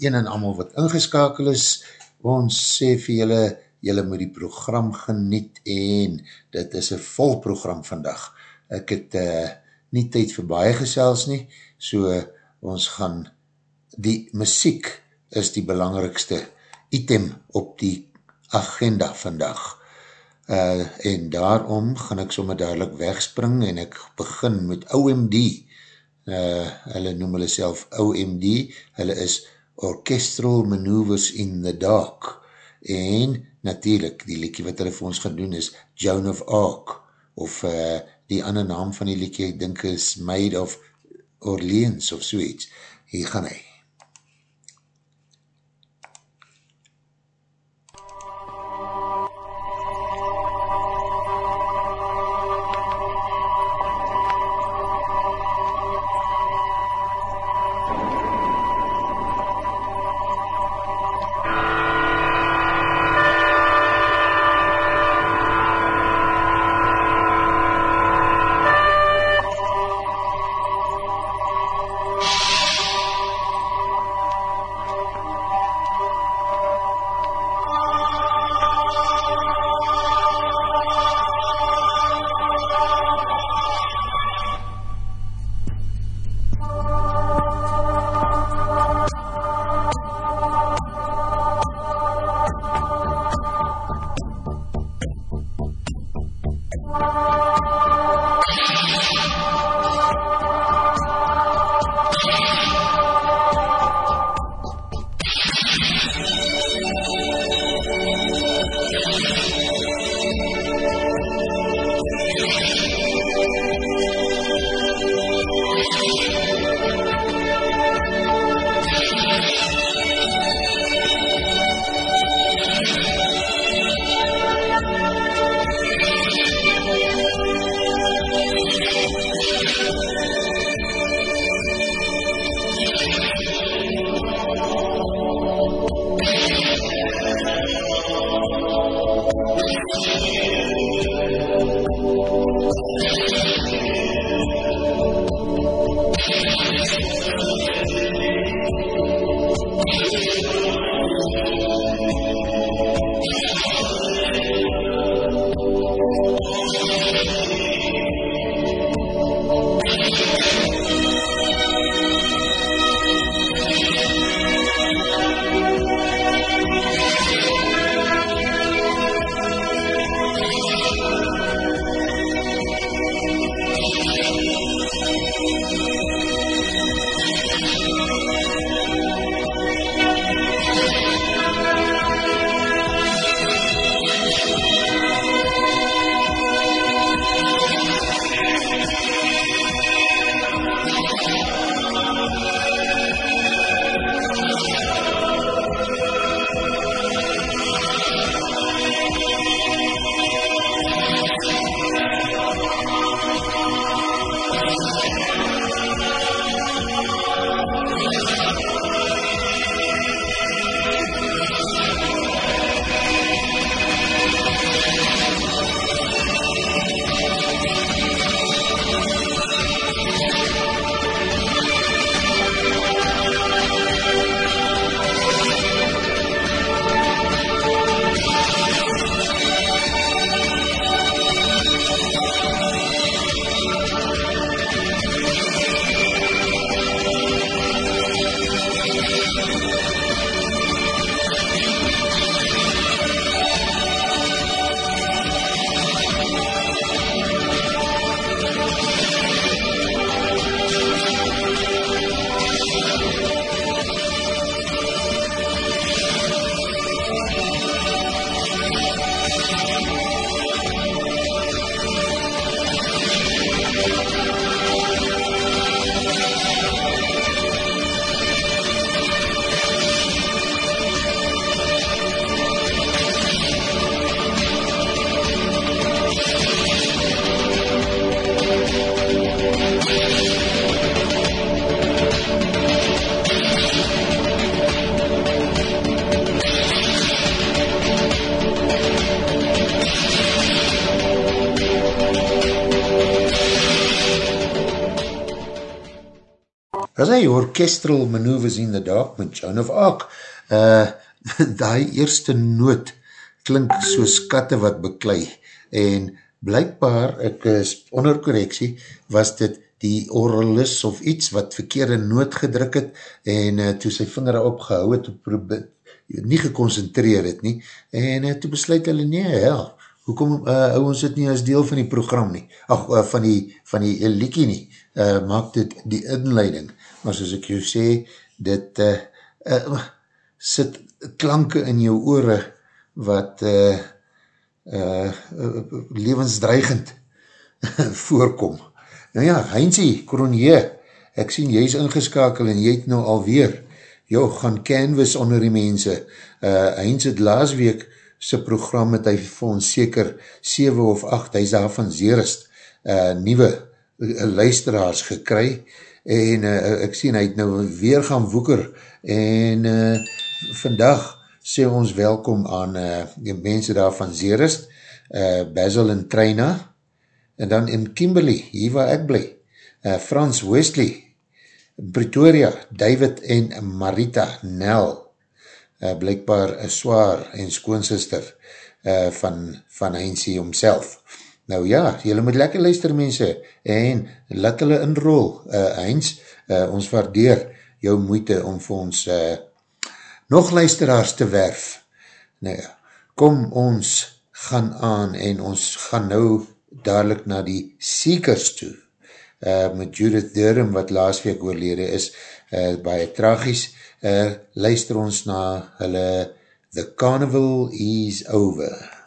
een en amal wat ingeskakel is. Ons sê vir julle, julle moet die program geniet en dit is een vol program vandag. Ek het uh, nie tyd vir baie gesels nie, so uh, ons gaan, die muziek is die belangrikste item op die agenda vandag. Uh, en daarom gaan ek sommer dadelijk wegspring en ek begin met OMD. Uh, hulle noem hulle self OMD, hulle is Orchestral Maneuvers in the Dark. En natuurlijk, die liekie wat hulle vir ons gaan doen is Joan of Arc, of uh, die ander naam van die liekie, ek dink is Maid of Orleans of soeets. Hier gaan hy. Orchestral Maneuvers in the Dark met Joan of Arc. Uh, die eerste noot klink so skatte wat beklei en blijkbaar, ek is onder correctie, was dit die oralis of iets wat verkeerde noot gedruk het en uh, toe sy vinger opgehou het, nie geconcentreer het nie en uh, toe besluit hulle, nee, ja, hoekom uh, hou ons dit nie as deel van die program nie, ach, uh, van die, van die uh, liekie nie, uh, maak dit die inleiding, maar soos ek jou sê, dit uh, uh, sit klanke in jou oore wat uh, uh, levensdreigend voorkom. Nou ja, Heinzie, Kronje, ek sien jy is ingeskakel en jy het nou alweer, jo, gaan canvas onder die mense. Uh, Heinz het laas week sy program het hy vir ons seker 7 of 8, hy is daar van zeerist, uh, nieuwe uh, luisteraars gekry en uh, ek sien hy het nou weer gaan woeker en uh, vandag sê ons welkom aan uh, die mense daar van Zeerist, uh, Basil en Treina, en dan in Kimberley, hier waar ek bly, uh, Frans Wesley, Pretoria, David en Marita Nel, uh, blijkbaar een zwaar en skoonsister uh, van, van Heinzie homself. Nou ja, jylle moet lekker luister mense, en laat hulle inrol, uh, Heinz, uh, ons waardeer jou moeite om vir ons uh, nog luisteraars te werf. Nou ja, kom ons gaan aan en ons gaan nou dadelijk na die Seekers toe. Uh, met Judith Durham wat laas week oorlede is, uh, baie tragies, uh, luister ons na hulle The Carnival is Over.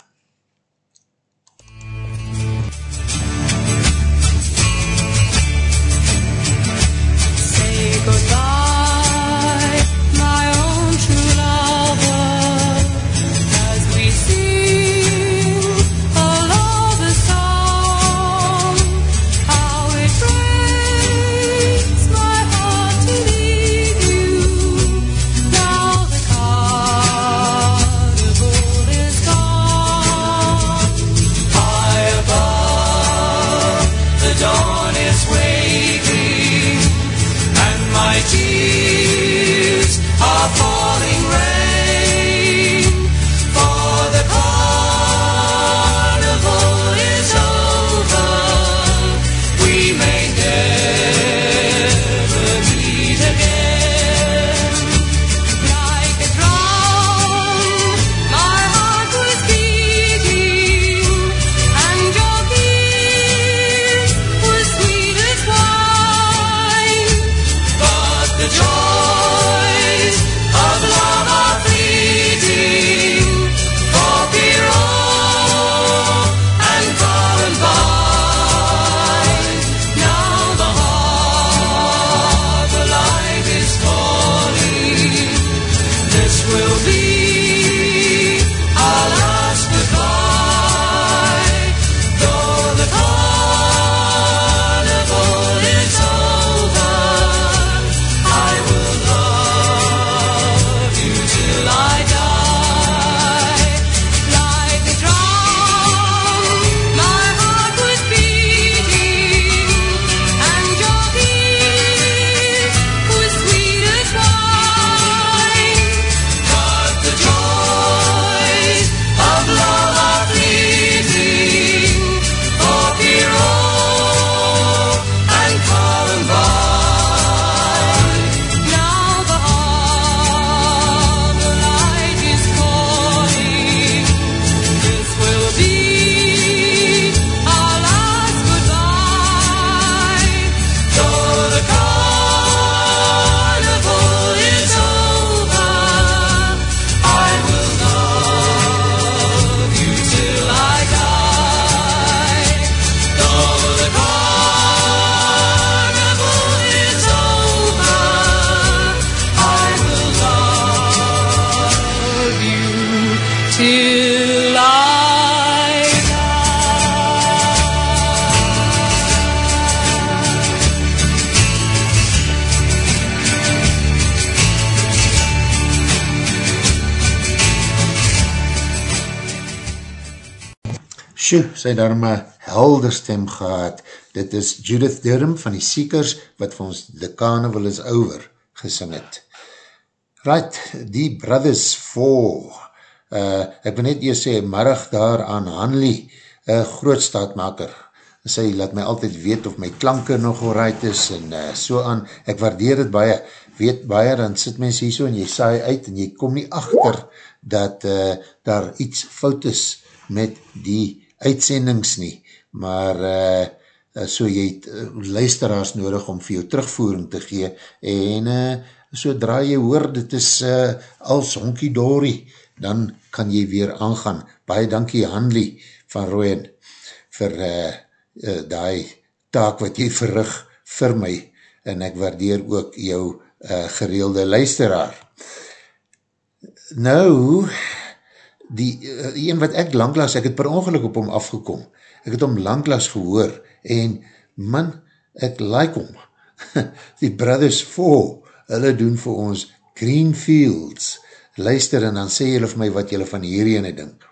Sy daar my helder stem gehad, dit is Judith Durham van die Seekers, wat vir ons The Carnival is Over gesing het. Right, die Brothers Four, uh, ek wil net eers sê, marrig daar aan Hanley, uh, grootstaatmaker, sy laat my altyd weet of my klanke nog alright is, en uh, so aan, ek waardeer het baie, weet baie, dan sit mens hier so, en jy saai uit, en jy kom nie achter, dat uh, daar iets fout is, met die uitsendings nie, maar uh, so jy het uh, luisteraars nodig om vir jou terugvoering te gee, en uh, sodra jy hoor, dit is uh, als honkie dory, dan kan jy weer aangaan. Baie dankie Hanley van Rooien vir uh, uh, die taak wat jy verrig vir my, en ek waardeer ook jou uh, gereelde luisteraar. Nou, die uh, een wat ek langlas, ek het per ongeluk op hom afgekom, ek het hom langlas gehoor, en man, ek like hom, die Brothers Four, hulle doen vir ons Green Fields, luister en dan sê julle vir my wat julle van hierdie ene dink.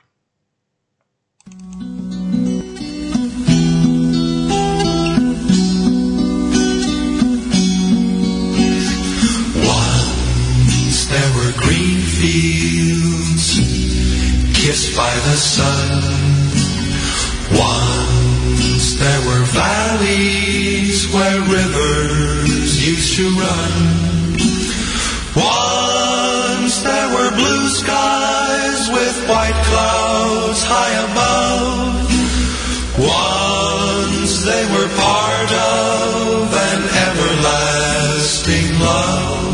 Once there were green fields kissed by the sun. Once there were valleys where rivers used to run. Once there were blue skies with white clouds high above. Once they were part of an everlasting love.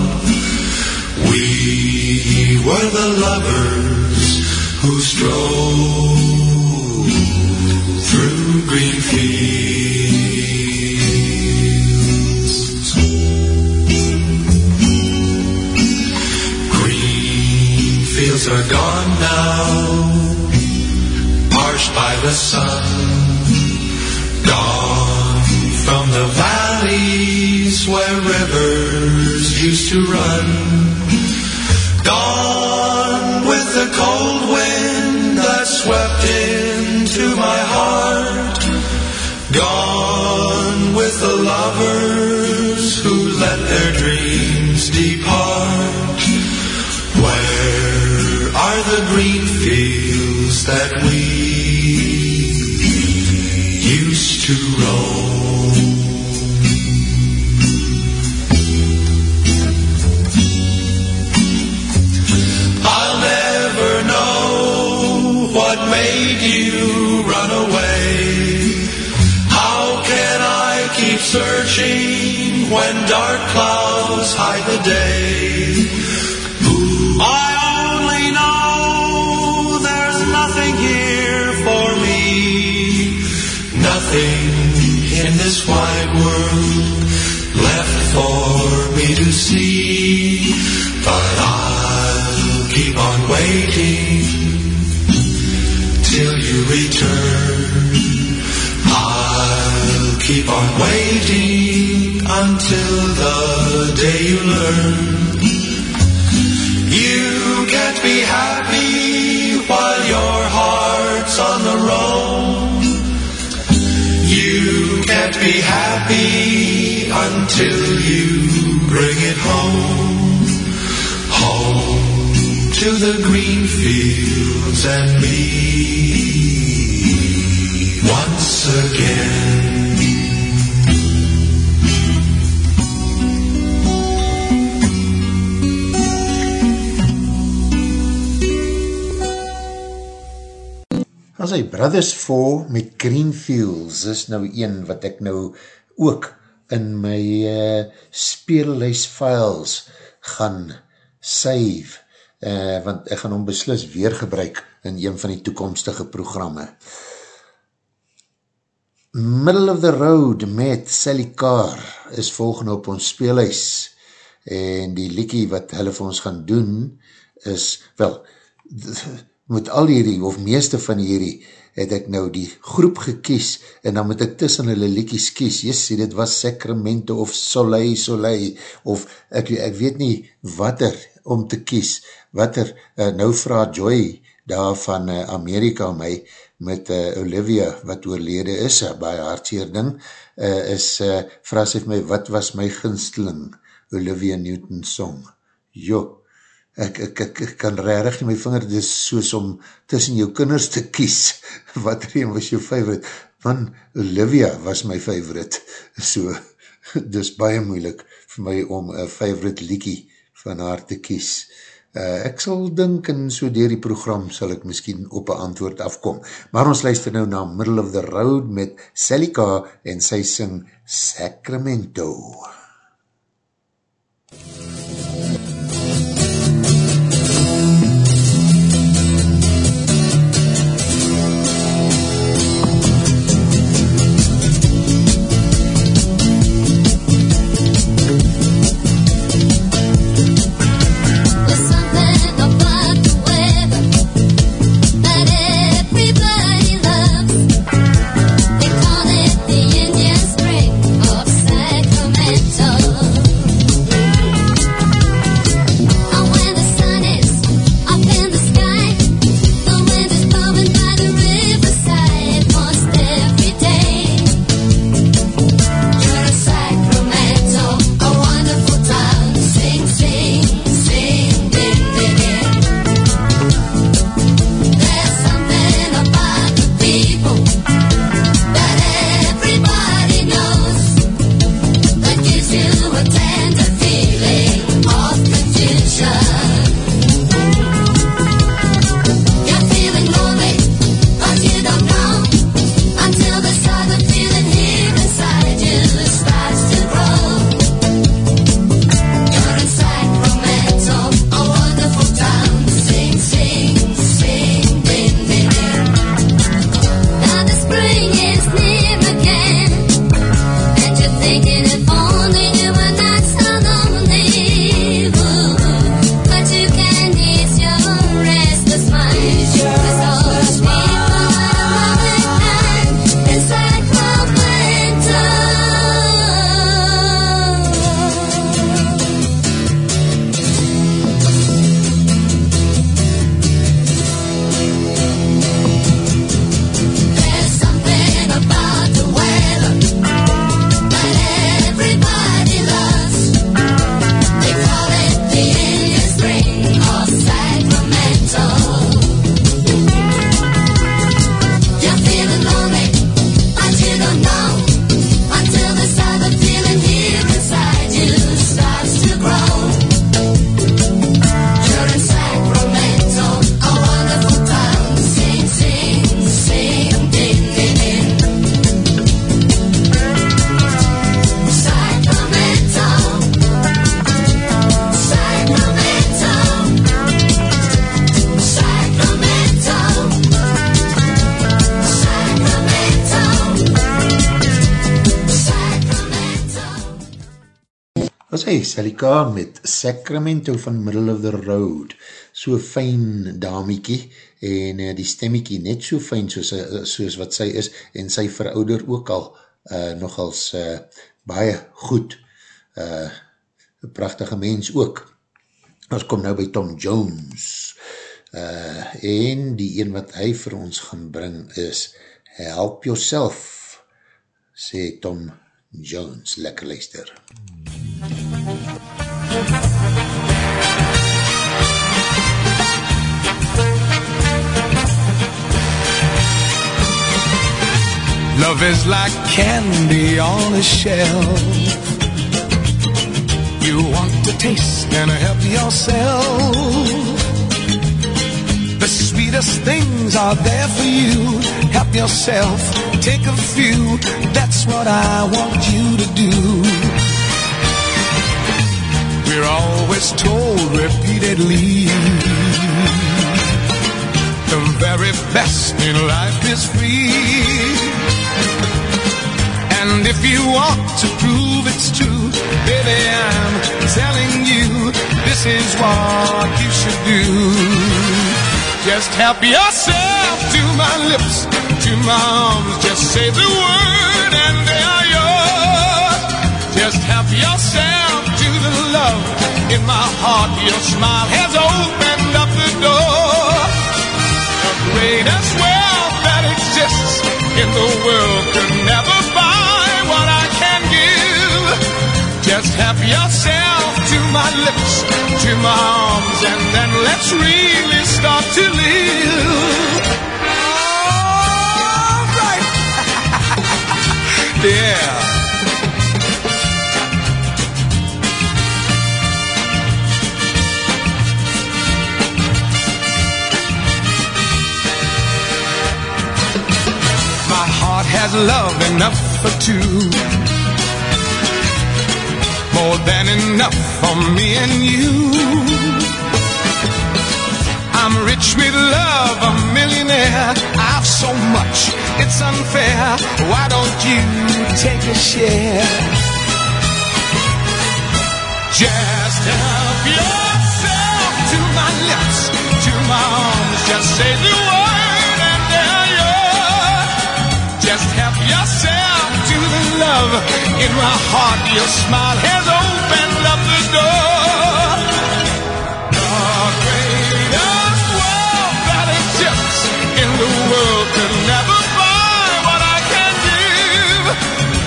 We were the lovers are gone now, parched by the sun. Gone from the valleys where rivers used to run. Gone with the cold wind swept into my heart. Gone with the lovers who let their dreams depart. Where are the green fields that we used to roam? Made you run away. How can I keep searching when dark clouds hide the day? I only know there's nothing here for me. Nothing in this wide world left for me to see. You can't be happy while your heart's on the roam. You can't be happy until you bring it home. Home to the green fields and me once again. As hy Brothers 4 met Greenfields is nou een wat ek nou ook in my uh, speellys files gaan save, uh, want ek gaan hom beslis weer gebruik in een van die toekomstige programme. Middle of the Road met Sally Carr is volgende op ons speellys en die liekie wat hulle vir ons gaan doen is, wel, met al hierdie, of meeste van hierdie, het ek nou die groep gekies, en dan moet ek tussen hulle liekies kies, jy sê, dit was Sacramento, of Soleil, Soleil, of ek, ek weet nie wat er om te kies, wat er, uh, nou vraag Joy, daar van uh, Amerika my met uh, Olivia wat oorlede is, uh, baie hartseer ding, uh, is, uh, vraag sy my, wat was my ginsteling Olivia Newton song? Jo, ek, ek, ek, ek kan rarig in my vinger, dit is soos om tussen jou kinders te kies, wat er een was jou favorite, want Olivia was my favorite, so, dis baie moeilik vir my om een favorite liekie van haar te kies. Uh, ek sal dink en so dier die program sal ek miskien op een antwoord afkom. Maar ons luister nou na Middle of the Road met K en sy sing Sacramento. Sacramento. Salika met Sacramento van Middle of the Road, so fijn damiekie, en uh, die stemmiekie net so fijn soos, uh, soos wat sy is, en sy verouder ook al uh, nogals uh, baie goed, uh, prachtige mens ook. Ons kom nou by Tom Jones, uh, en die een wat hy vir ons gaan bring is, help yourself, sê Tom Jones, lekker luister. MUZIEK Love is like candy on a shelf. You want to taste and help yourself. The sweetest things are there for you. Help yourself, take a few. That's what I want you to do. We're always told repeatedly the very best in life is free. And if you want to prove it's true, baby, I'm telling you this is what you should do. Just help yourself to my lips, to my arms. Just say the word and they. Just help yourself to the love in my heart. Your smile has opened up the door. The greatest wealth that exists in the world could never buy what I can give. Just help yourself to my lips, to my arms, and then let's really start to live. All right. yeah. Has love enough for two. More than enough for me and you. I'm rich with love, a millionaire. I've so much, it's unfair. Why don't you take a share? Just help yourself to my lips, to my arms. Just say the yourself to the love in my heart. Your smile has opened up the door. The greatest wealth that exists in the world could never buy what I can give.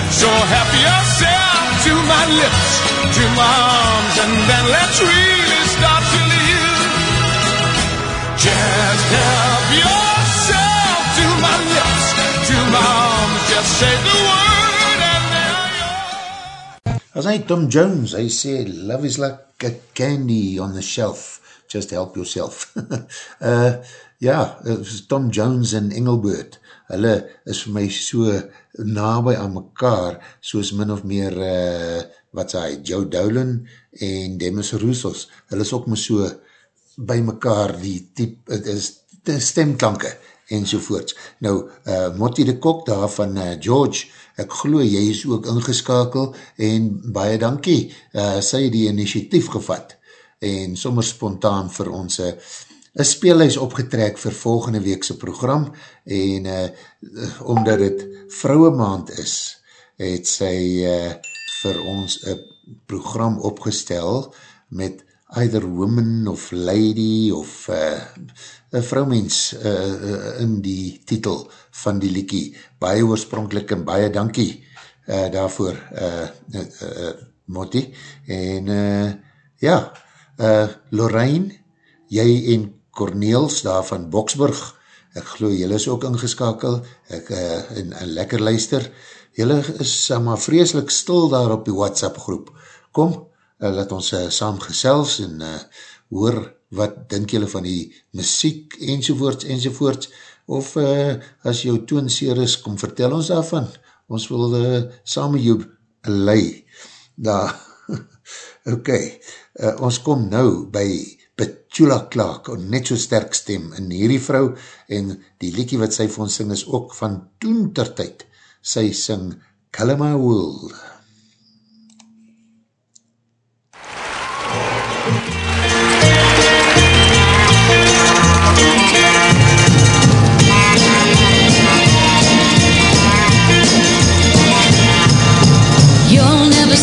So help yourself to my lips, to my arms, and then let's As hy Tom Jones, hy sê, love is like a candy on the shelf, just help yourself. uh, ja, Tom Jones en Engelbert, hulle is vir my so nabij aan mekaar, soos min of meer, uh, wat sê hy, Joe Dowling en Demis Roussos, hulle is ook my so by mekaar, die type, het is stemklanke, enzovoorts. Nou, uh, Motti de Kok daar van uh, George, ek geloof jy is ook ingeskakel en baie dankie, uh, sy die initiatief gevat en sommer spontaan vir ons uh, een speelhuis opgetrek vir volgende weekse program en uh, omdat het vrouwe maand is, het sy uh, vir ons een program opgestel met either woman of lady of uh, een vrouwmens uh, in die titel van die liekie. Baie oorspronkelijk en baie dankie uh, daarvoor, uh, uh, uh, Motti. En uh, ja, uh, Lorraine, jy en Corneels daar van Boksburg, ek geloof jylle is ook ingeskakel, ek uh, en, en lekker luister, jylle is uh, maar vreselik stil daar op die WhatsApp groep. Kom, uh, laat ons uh, saam gesels en uh, hoor wat denk jylle van die muziek enzovoorts enzovoorts, of uh, as jou toonseer is, kom vertel ons daarvan, ons wil uh, saam met jou lei, daar, ok, uh, ons kom nou by Petula Clark, net so sterk stem in hierdie vrou, en die liekie wat sy vir ons sing is ook van toentertijd, sy sing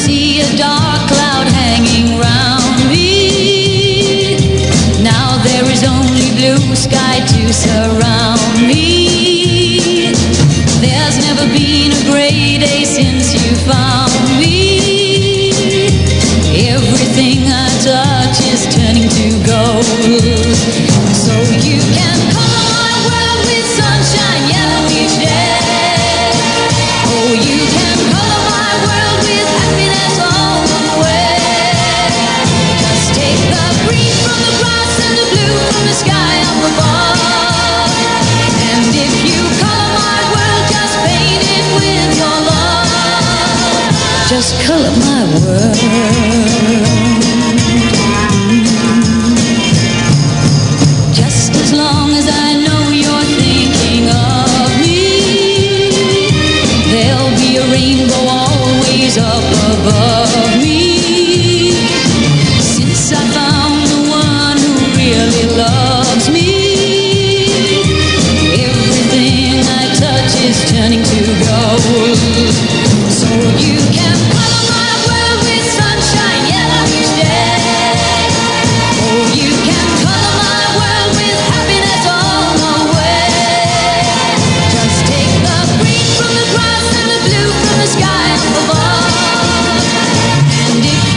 see a dark cloud hanging me. Now there is only blue sky to surround me.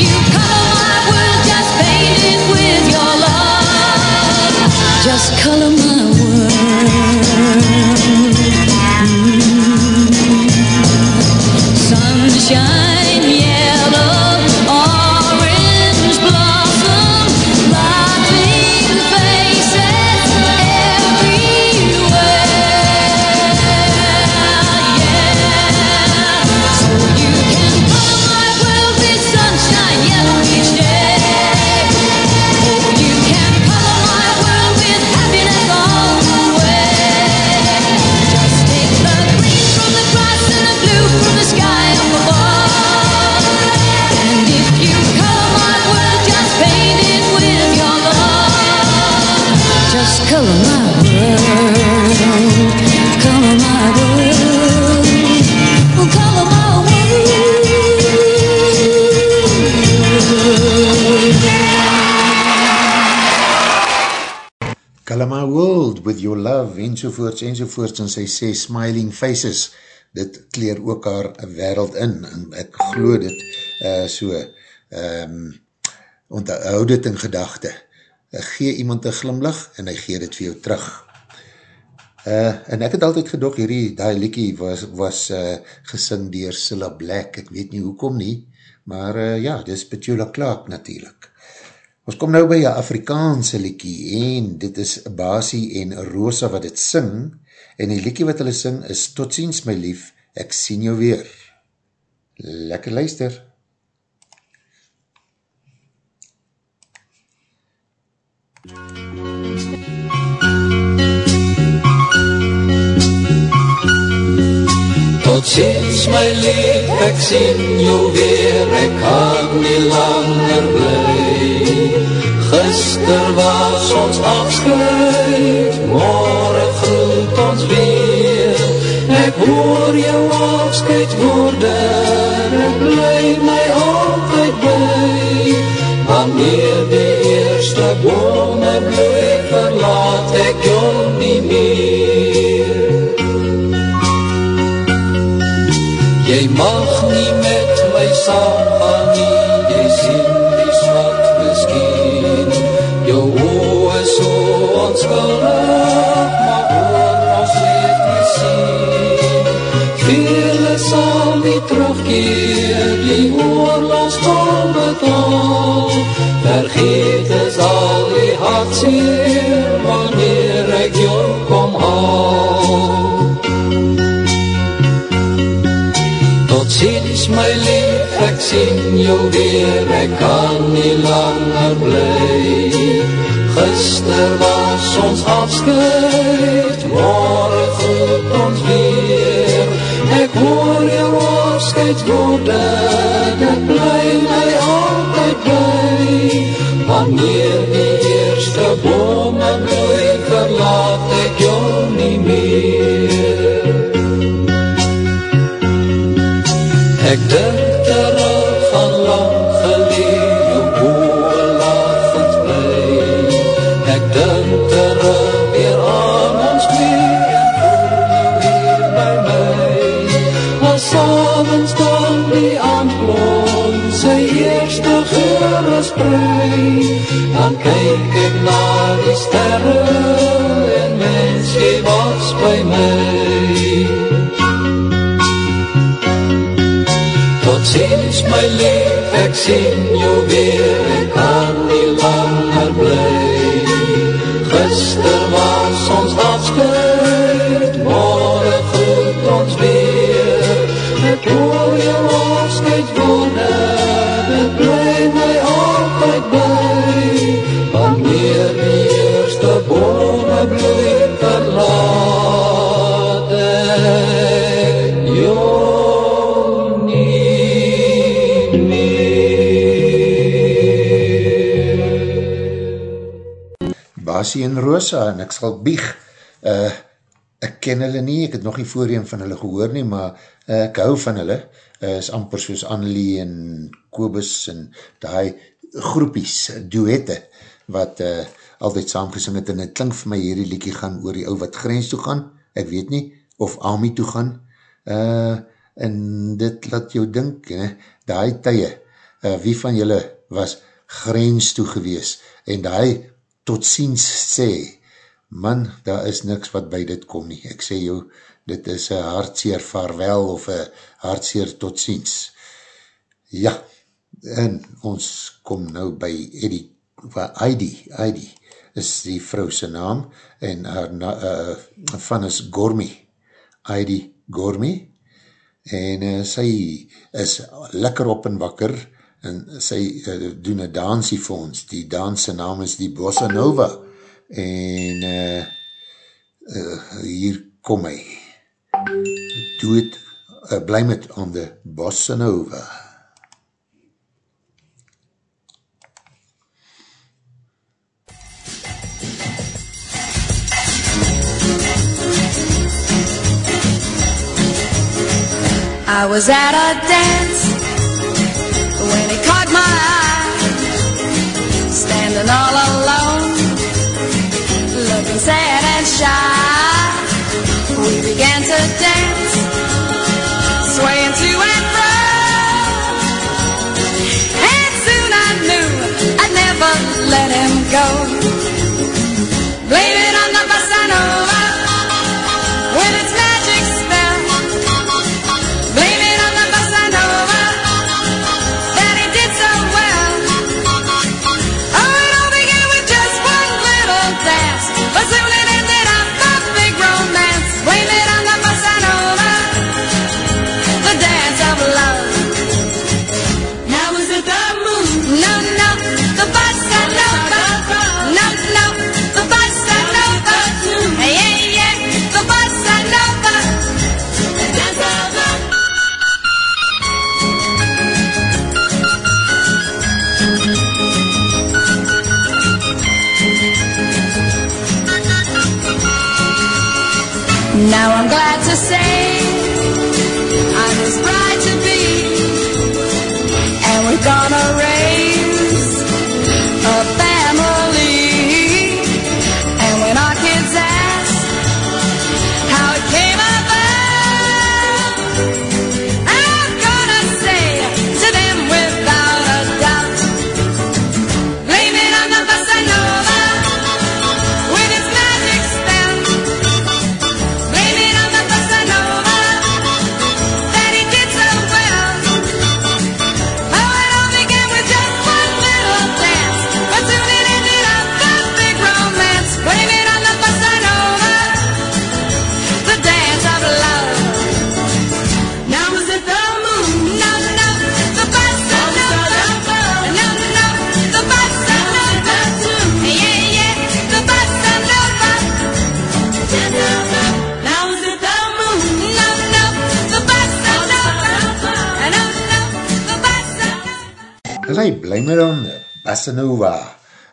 you come. Enzovoorts, enzovoorts, en sy sê smiling faces, dit kleer ook haar wereld in, en ek glo dit uh, so, um, onthou dit in gedachte, uh, gee iemand een glimlach, en hy gee dit vir jou terug. Uh, en ek het altyd gedok, hierdie, die liekie was, was uh, gesing dier Cilla Black, ek weet nie hoekom nie, maar uh, ja, dit is Petula Clark natuurlijk. Ons kom nou by een Afrikaanse liekie en dit is Basie en Rosa wat het sing en die liekie wat hulle sing is Tot ziens my lief, ek sien jou weer. Lekker luister. Tot ziens my lief, ek sien jou weer, ek kan nie langer blij. Gister was ons afscheid, morgen groet ons weer. Ek hoor jou afscheid worden, ek bly my altijd by. Wanneer die eerste bome bloei, verlaat ek jou nie meer. Jy mag nie met my saam gaan nie, Vergeet is al die hartseer, wanneer ek jou kom haal. Tot ziens my lief, ek sien jou weer, ek kan nie langer bly. Gister was ons afscheid, morgen groet ons weer. Ek hoor jou afscheid worden, ek Wanneer die eerste bome bloei, verlaat ek jou nie meer. Dan kyk ek na die sterre, en mens, jy was by my. Tot ziens my lief, ek sien jou weer, ek kan nie langer bly. Gister was Basie en Rosa, en ek sal bieg, uh, ek ken hulle nie, ek het nog nie voorheen van hulle gehoor nie, maar uh, ek hou van hulle, uh, is amper soos Annelie en Kobus en die groepies, duette, wat uh, altyd saamgesing het, en het klink vir my hierdie liekie gaan oor die ou wat grens toe gaan, ek weet nie, of Ami toe gaan, uh, en dit laat jou dink, die tye, uh, wie van julle was grens toe gewees, en die tot ziens sê, man, daar is niks wat by dit kom nie. Ek sê jou, dit is een hartseer vaarwel of een hartseer tot ziens. Ja, en ons kom nou by Eddie, Heidi, Heidi is die vrou sy naam, en haar na, uh, van is Gormy, Heidi Gormy, en uh, sy is lekker op en wakker, en sy uh, doen een dansie vir ons, die danse naam is die Bossa Nova, en uh, uh, hier kom hy, do it, uh, blame it on the Bossa Nova. I was at a dance Now I'm glad Bassanova,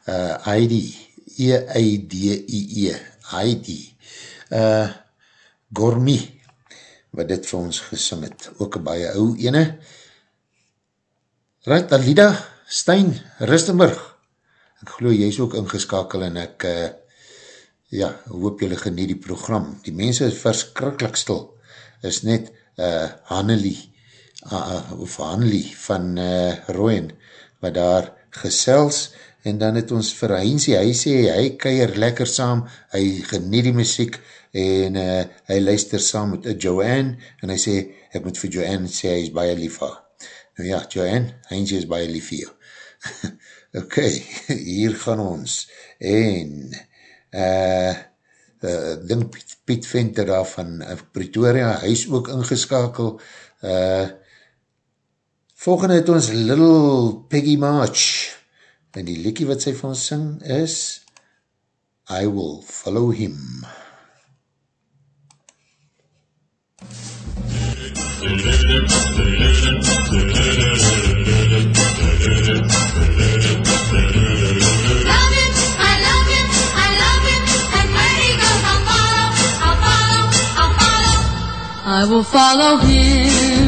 uh, Heidi, E-I-D-I-E, Heidi, uh, Gormi, wat dit vir ons gesing het, ook baie ou ene. Right, Alida Stein, Rustenburg, ek geloof jy is ook ingeskakel en ek, uh, ja, hoop jylle geniet die program. Die mense is verskrikkelijk stil, is net uh, Hannelie, uh, of Hannelie van uh, Royen, wat daar gesels, en dan het ons vir Heinzie, hy sê, hy keier lekker saam, hy geniet die muziek, en uh, hy luister saam met uh, Joanne, en hy sê, ek moet vir Joanne sê, hy is baie lief haar. Nou ja, Joanne, Heinzie is baie lief jou. ok, hier gaan ons, en, uh, uh, ding Piet, Piet Venter daar van Pretoria, hy is ook ingeskakel, uh, volgende het ons Little Peggy March, en die liekie wat sy van ons sing is, I Will Follow Him. Love him, I love him, I love him, and where he goes I'll follow, I'll follow, I'll follow. I will follow him,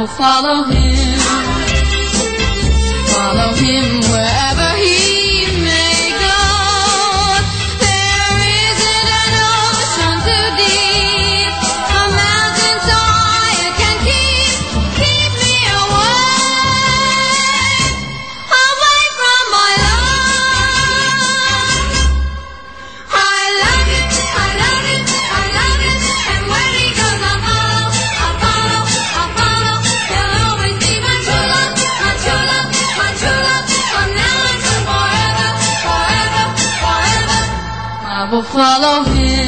will follow him, follow him wherever will follow him,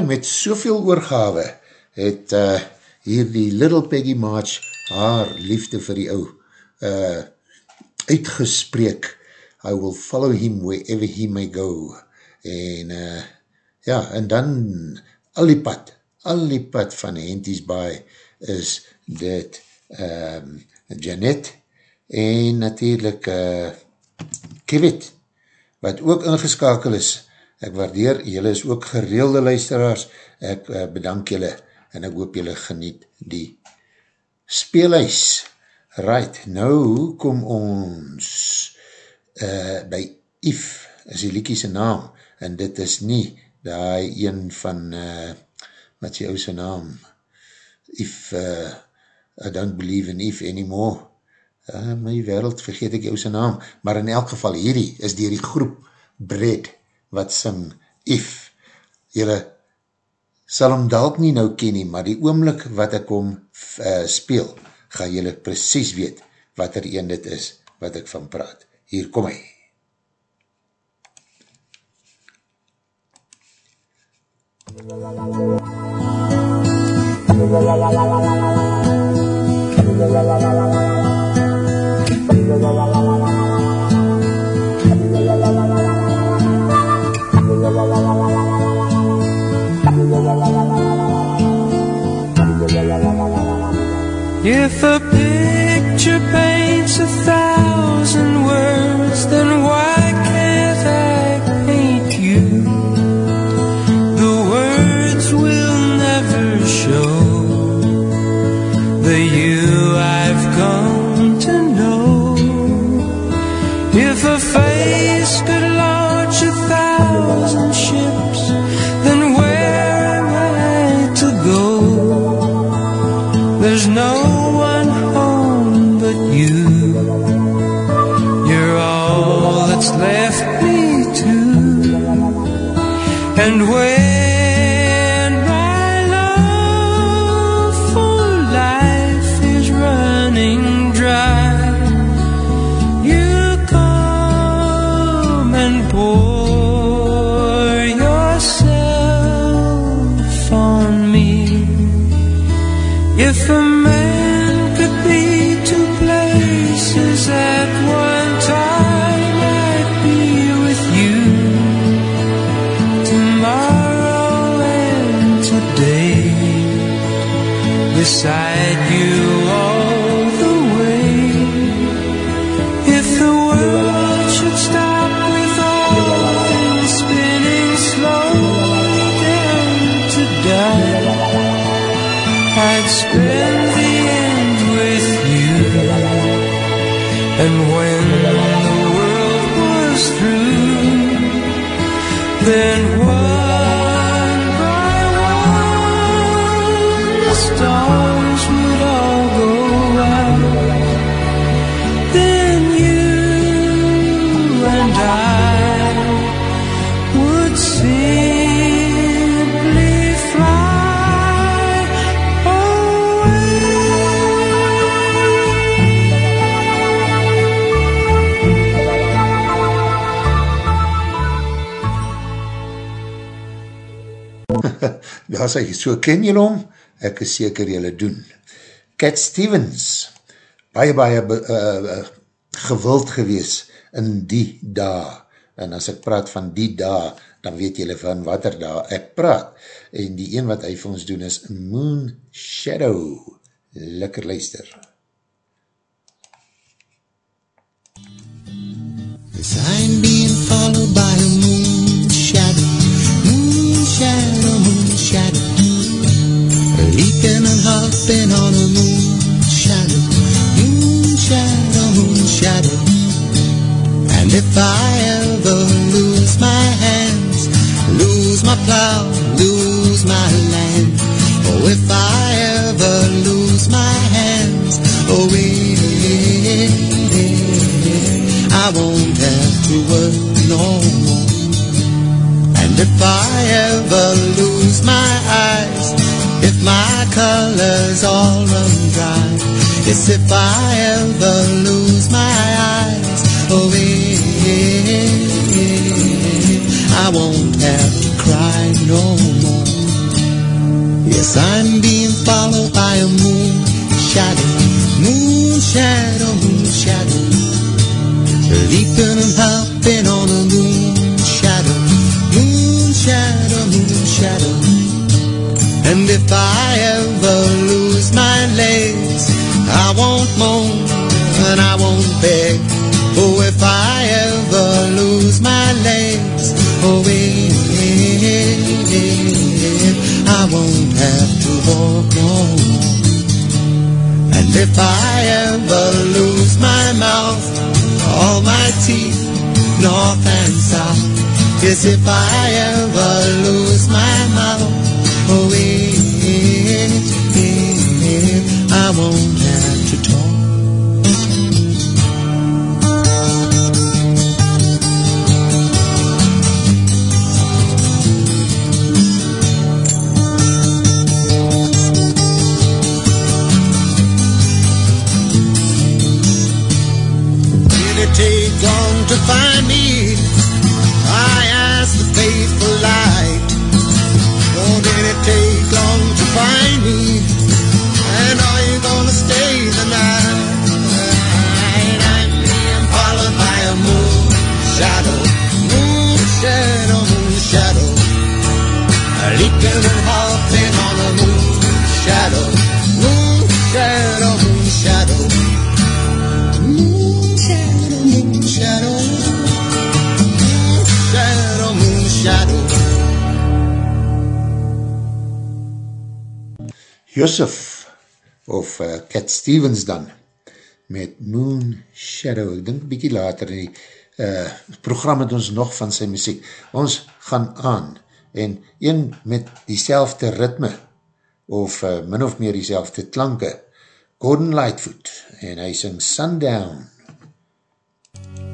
hy met soveel oorgawe het uh, hier die Little Peggy March haar liefde vir die ou uh, uitgespreek. I will follow him wherever he may go. En uh, ja, en dan al die pad, al die pad van Henties Bay is dit um, Janet en natuurlijk uh, Kevit wat ook ingeskakel is ek waardeer, jylle is ook gereelde luisteraars, ek uh, bedank jylle en ek hoop jylle geniet die speelhuis. Right, nou kom ons uh, by Yves, is die liekie naam, en dit is nie die een van, uh, wat is die ouse naam? Yves, uh, I don't believe in Yves anymore. Uh, my wereld vergeet ek jou sy naam, maar in elk geval hierdie is die groep Bread wat sing If. Julle sal hom dalk nie nou ken nie, maar die oomlik wat ek hom uh, speel, ga julle precies weet wat er een dit is wat ek van praat. Hier kom hy. La la la la If a picture paints a thousand words, then And when the world was through, then one by one the stars Daar sê, so ken jylle om? Ek is seker jylle doen. Cat Stevens, baie, baie uh, uh, gewild gewees in die da. En as ek praat van die da, dan weet jylle van wat er da ek praat. En die een wat hy vir ons doen is Moon Shadow. Lekker luister. Yes, I'm being followed by a moon shadow, moon shadow, moon shadow. Leaping and hopping on a moon shadow, moon shadow, moon shadow. And if I ever lose my hands, lose my plow, lose my land, oh, if I ever lose my hands, oh, eh, I won't have to work no more. And if I ever lose my eyes, if my colors all run dry, yes, if I ever lose my eyes, oh, eh, I won't have to cry no more. Yes, I'm being followed by a moon shadow, moon shadow, moon shadow, leaping and hopping on if I ever lose my legs, I won't moan and I won't beg. Oh, if I ever lose my legs, oh, eh, I won't have to walk no. And if I ever lose my mouth, all my teeth, north and south, yes, if I ever lose my mouth, to find me? I asked the faithful Joseph, of uh, Cat Stevens dan, met Moon Shadow, ek dink bykie later in die uh, program het ons nog van sy muziek, ons gaan aan, en een met die ritme, of uh, min of meer die klanke, Gordon Lightfoot, en hy sing Sundown. I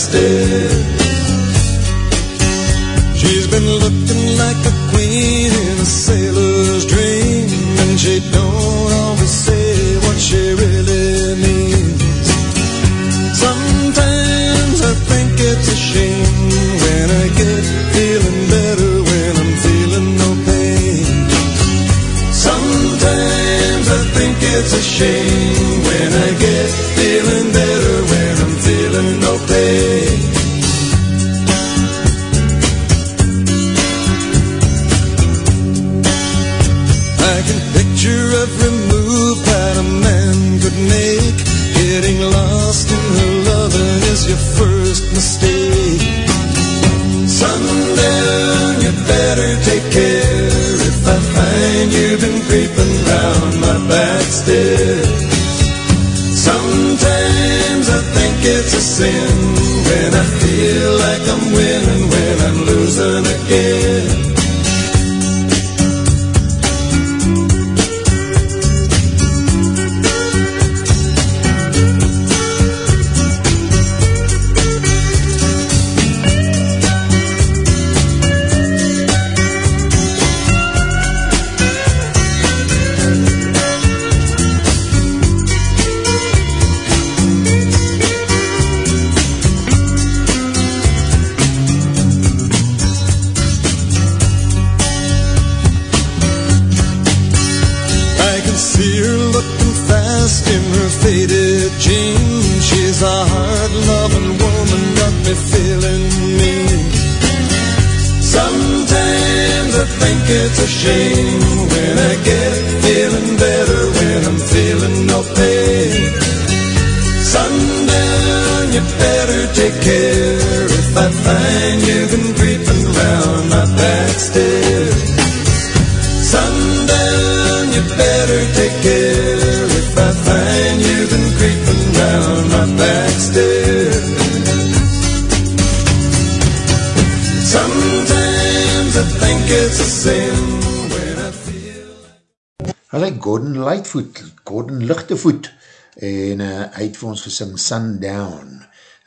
stairs. She's been looking like a queen in a sailor's dream, and she don't always say what she really means. Sometimes I think it's a shame when I get feeling better when I'm feeling no pain. Sometimes I think it's a shame it's a sin when I feel like I'm winning when I'm losing again. Lightfoot, Gordon Lichtevoet, en uh, hy het vir ons gesing Sundown.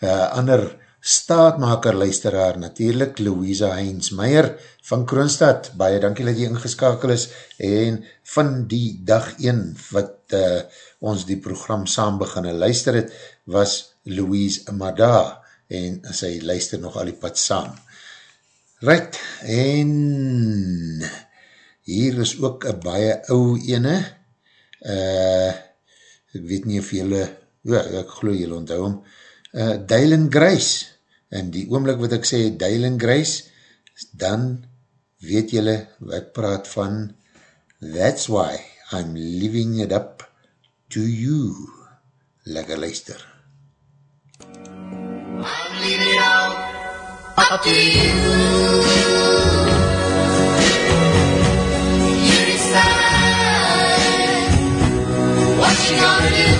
Uh, ander staatmaker luisteraar, natuurlijk Louisa Heinz Meyer van Kroonstad, baie dankie dat jy ingeskakel is, en van die dag 1 wat uh, ons die program saam beginne luister het, was Louise Mada, en sy luister nog al die pad saam. Right, en hier is ook een baie ou ene, uh, ek weet nie of jylle, ja, ek geloof jylle onthou hom, uh, Dylan Grace, en die oomlik wat ek sê Dylan Grace, dan weet jylle wat praat van That's why I'm living it up to you. Lekker luister. I'm leaving it all up to. You what you gonna do.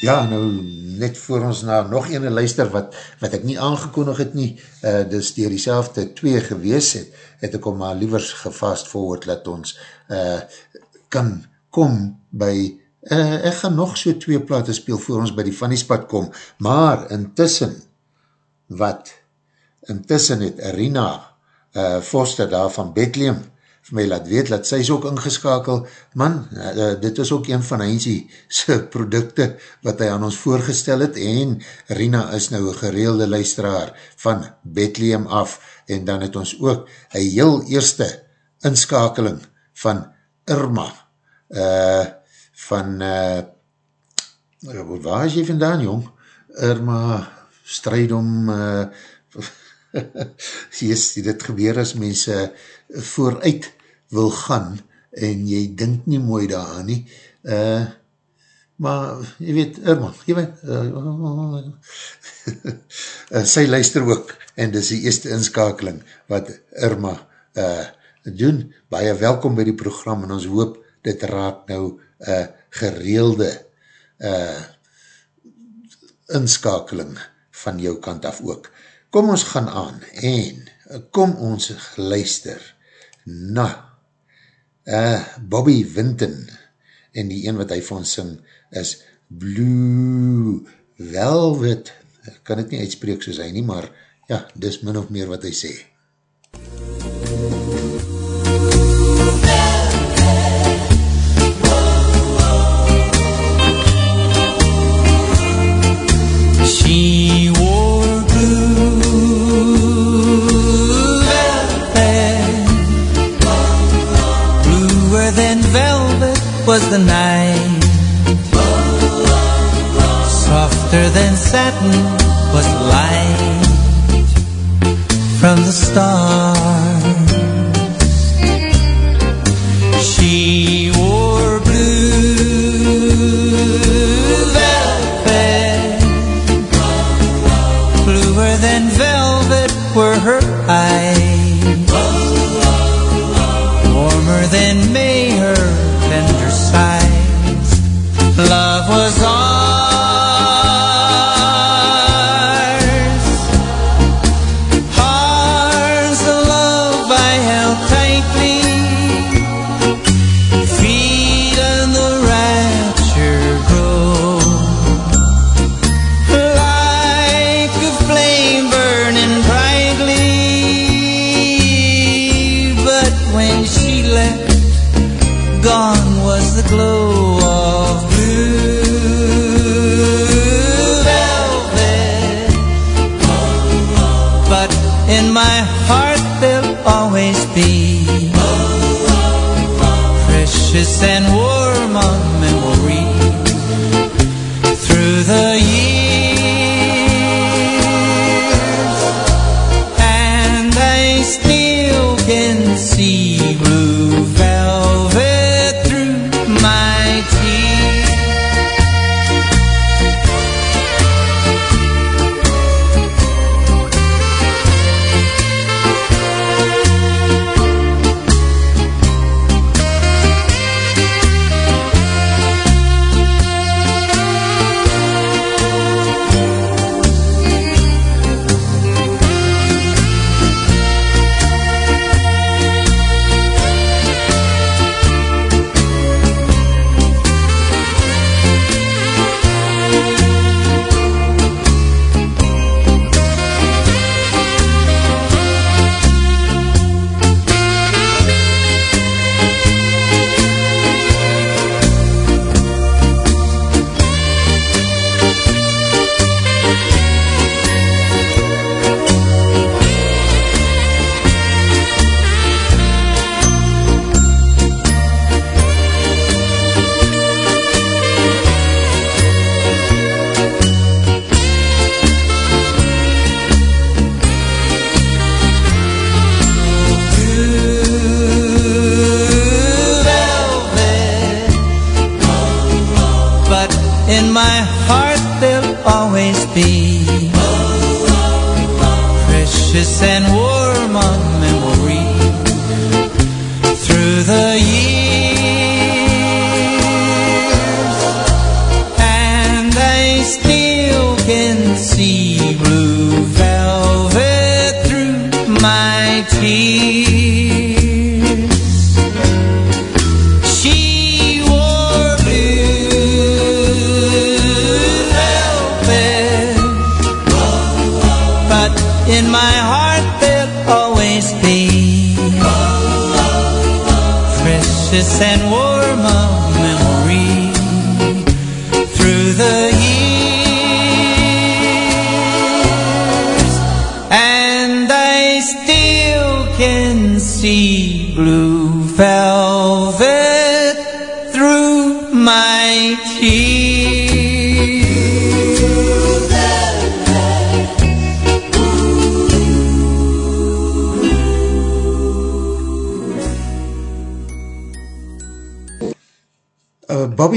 Ja, nou net voor ons na nog ene luister wat, wat ek nie aangekondig het nie, uh, dis dier die selfde twee gewees het, het ek om maar liewers gefast forward, laat ons uh, kan kom by, uh, ek gaan nog so twee plate speel voor ons by die funniespad kom, maar intussen, wat, intussen het Arina uh, Foster daar van Bethlehem, my laat weet, dat sy is ook ingeskakel, man, uh, dit is ook een van Heinzie sy producte wat hy aan ons voorgestel het, en Rina is nou een gereelde luisteraar van Bethlehem af, en dan het ons ook een heel eerste inskakeling van Irma, uh, van, uh, waar is jy vandaan, jong? Irma, strijd om, uh, Jees, dit gebeur as mense vooruit wil gaan en jy dink nie mooi daaraan nie. Uh, maar, jy weet, Irma, weet, uh, uh, sy luister ook en dis die eerste inskakeling wat Irma uh, doen. Baie welkom by die program en ons hoop dit raak nou uh, gereelde uh, inskakeling van jou kant af ook. Kom ons gaan aan en kom ons luister na uh, Bobby Winton en die een wat hy van sing is Blue Velvet. Ek kan het nie uitspreek soos hy nie maar ja, dis min of meer wat hy sê. She the night. Softer than satin was light from the stars. She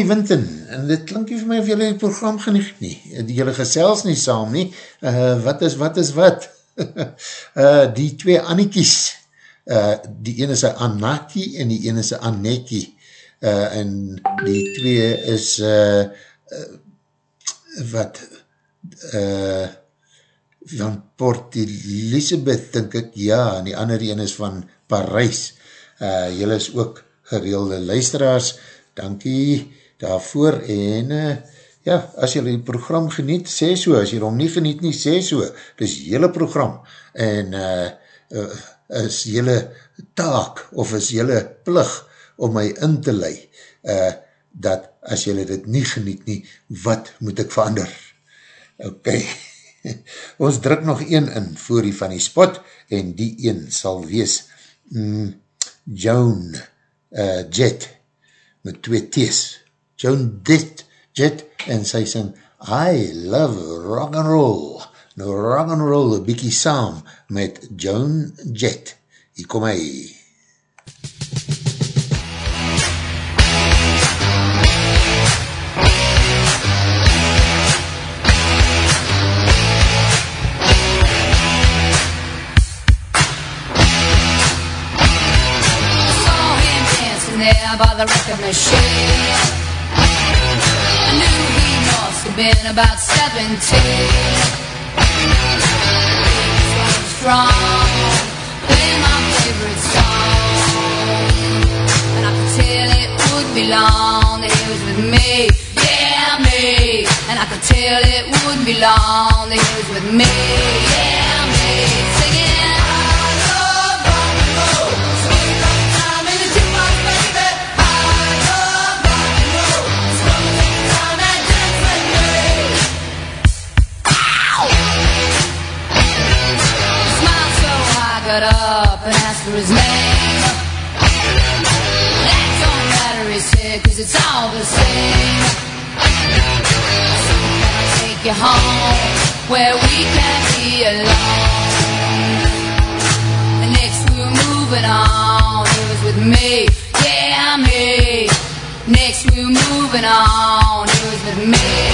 Bobby Winton, en dit klink nie vir my of jylle die program geniet nie, jylle gesels nie saam nie, uh, wat is wat is wat, uh, die twee Annikies, uh, die ene is een Annaki en die ene is een Anneki, uh, en die twee is uh, uh, wat uh, van Port Elizabeth, denk ek, ja, en die andere ene is van Parijs, uh, jylle is ook gereelde luisteraars, dankie daarvoor en uh, ja, as jylle die program geniet, sê so, as jylle hom nie geniet nie, sê so, dis jylle program en uh, uh, is jylle taak of is jylle plig om my in te lei uh, dat as jylle dit nie geniet nie, wat moet ek verander? Ok, ons druk nog een in voor die van die spot en die een sal wees mm, Joan uh, Jet met twee T's Joan Jett, Jett en sy sing I Love Rock'n'Roll. Nou Rock'n'Roll een bykie saam met Joan Jett. Hier kom hy. There by the record machine been about 17. So strong, play my favorite song. And I could tell it would be long that he was with me, yeah, me. And I could tell it would be long that he was with me, yeah, me. got up and ask for his name. That don't matter, he said, cause it's all the same. So can I take you home where we can be alone? Next we're moving on, it was with me, yeah, me. Next we're moving on, it was with me.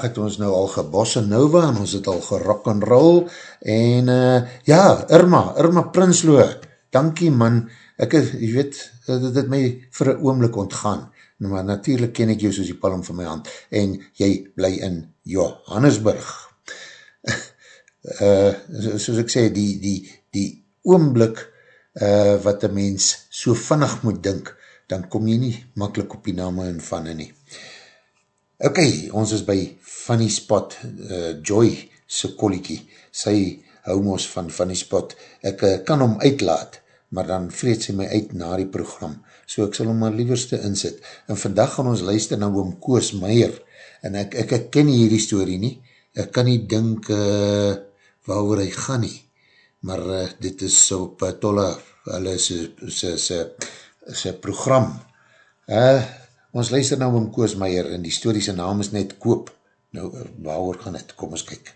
Vandag het ons nou al gebosse nova en ons het al gerock and roll en uh, ja, Irma, Irma Prinsloo, dankie man, ek het, jy weet, dit het my vir een oomlik ontgaan, maar natuurlijk ken ek jou soos die palm van my hand en jy bly in Johannesburg. uh, soos ek sê, die, die, die oomblik uh, wat een mens so vinnig moet dink, dan kom jy nie makkelijk op die name en van nie. Ok, ons is by Funny Spot, uh, Joy se kolliekie, sy hou ons van Funny Spot, ek uh, kan hom uitlaat, maar dan vreet sy my uit na die program, so ek sal hom maar lieverste insit, en vandag gaan ons luister na oom Koos Meijer, en ek, ek, ek ken nie hierdie story nie, ek kan nie dink uh, waar hy gaan nie, maar uh, dit is op uh, tolle, hulle sy, sy, sy, sy program, eh, uh, Ons luister nou om Koos Meijer en die story sy naam is net Koop. Nou, waar gaan het? Kom ons kyk.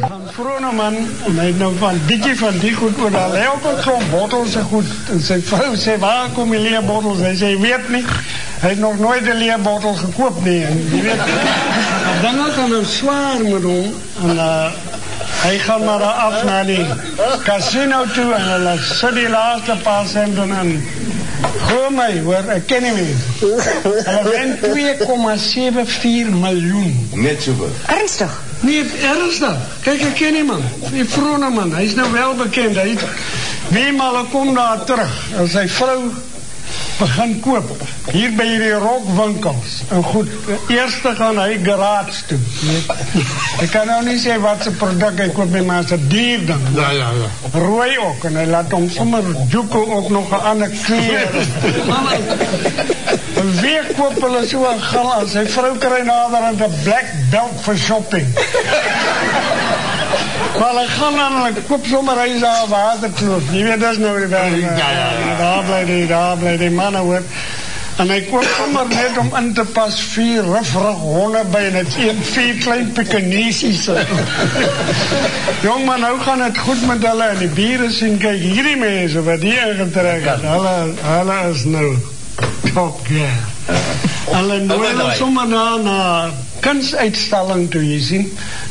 van Vroneman en hy nou van dikkie van die goed oor daar lê op 'n klomp bottels se goed. En sy vrou sê waar kom die leerbottels? Hy sê weet nie. Hy het nog nooit 'n leerbottel gekoop nie. En weet dan gaan nou swaar met hom en uh, hy gaan maar af na die casino toe en hulle sit die laaste paar senten in Hoor my, hoor, ek ken nie meer. Hulle wen 2,74 miljoen. Net so goed. Ernstig? Nee, ernstig. Kijk, ek ken die man. Die vrone man. Hy is nou wel bekend. Hy wie maar kom daar terug. En sy vrou begin koop. Hier by hierdie rokwinkels. En goed, eerste gaan hy garage toe. weet. Ek kan nou nie sê wat se produk hy koop nie, maar se dier dan. Ja, ja, ja. Rooi ook en hy laat hom sommer Juko ook nog 'n ander kleur. En weer koop hulle so 'n gal aan. Sy vrou kry nader aan 'n black belt vir shopping. Maar hulle gaan dan hulle koop sommer hy daar waterkloof. Jy weet dis nou die weg. Ja, ja, ja. Daar bly die, daar bly die manne hoor. En hy koop sommer net om in te pas vier rifrig honde by en het een vier klein pekanesies. Jong man, nou gaan het goed met hulle en die bieren sien, kyk hierdie mense wat hier ingetrek het. Hulle, hulle is nou top gear. Hulle nooi hulle sommer na, na kunstuitstalling toe, jy sien.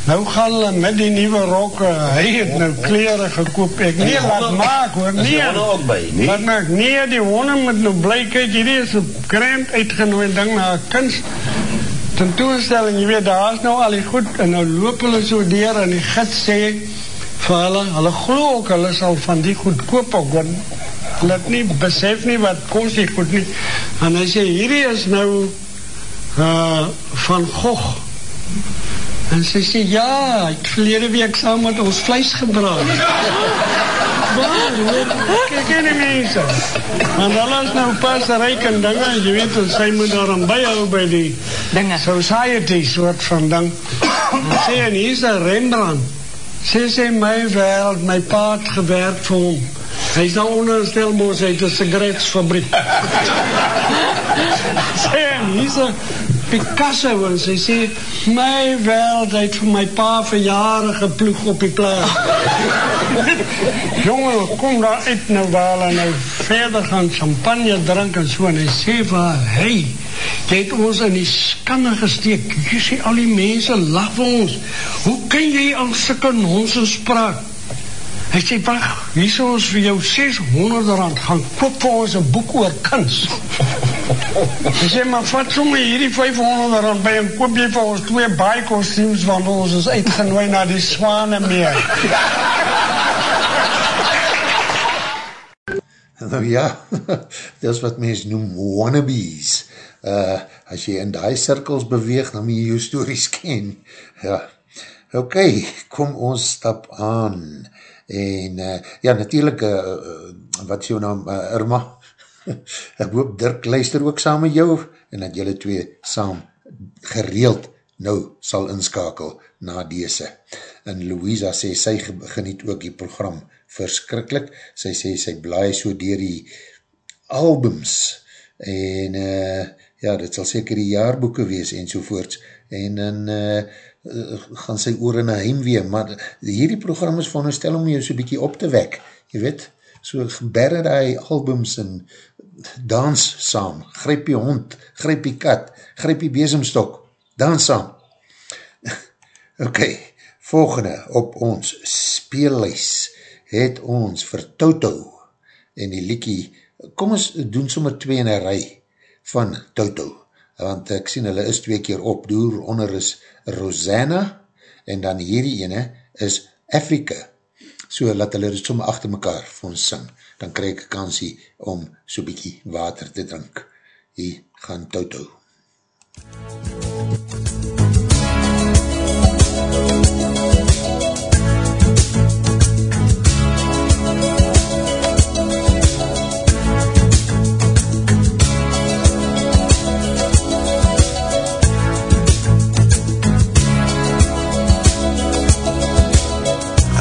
Nou gaan hulle met die nieuwe rokke, hy het nou kleren gekoop, ek nie laat maak hoor, Is die nee. honde ook by, nie? Wat maak, nee, die honde moet nou bly, kyk, hierdie is een krent uitgenooi ding na kunst tentoonstelling, jy weet, daar is nou al die goed, en nou loop hulle so deur, en die gids sê vir hulle, hulle glo ook, hulle sal van die goed koop ook, want het nie, besef nie wat kost die goed nie, en hy sê, hierdie is nou uh, van Gogh, en sy sê, ja, ek verlede week saam met ons vlees gebraad. Waar, hoor, kyk hier die mense. Want hulle is nou pas ryk en dinge, en jy weet, en sy moet daarom bijhou by die dinge. society soort van ding. En sê, en hier is een Rembrandt. Sy sê, my wereld, my pa het gewerkt vir hom. Hy is nou onder een stelmoos uit een sigaretsfabriek. sê, hier is een Picasso, en sy sê, my wereld, hy het vir my pa vir jare geploeg op die plaas. Jongen, kom daar uit nou wel en nou verder gaan champagne drink en so en hy sê vir haar, hey, jy het ons in die skanne gesteek, jy sê al die mense lach vir ons, hoe kan jy al sikke nonsens praat? Hy sê, wacht, hier sal ons vir jou 600 rand gaan koop vir ons een boek oor kunst. Hy sê, maar vat sommer hierdie 500 rand by en koop jy vir ons twee baie kostuums, want ons is uitgenooi na die swane meer. Nou ja, dis wat mens noem wannabes. Uh, as jy in die cirkels beweeg, dan moet jy jou stories ken. Ja, ok, kom ons stap aan. En uh, ja, natuurlijk, uh, uh, wat is jou naam, uh, Irma? Ek hoop Dirk luister ook saam met jou en dat julle twee saam gereeld nou sal inskakel na dese. En Louisa sê, sy ge- geniet ook die program verskrikkelijk. Sy sê, sy blaai so dier die albums en uh, ja, dit sal seker die jaarboeken wees en sovoorts. En dan uh, uh, gaan sy oor in een heimwee, maar hierdie program is veronderstel om jou so bykie op te wek, jy weet, so berre die albums en dans saam, gryp die hond, gryp die kat, gryp die bezemstok, dans saam. ok, volgende op ons speellys het ons vir Toto en die liekie, kom ons doen sommer twee in een rij van Toto, want ek sien hulle is twee keer op, door onder is Rosanna en dan hierdie ene is Afrika, so laat hulle dit sommer achter mekaar vir ons sing, dan krijg ek kansie om so bykie water te drink. Hier gaan Toto. I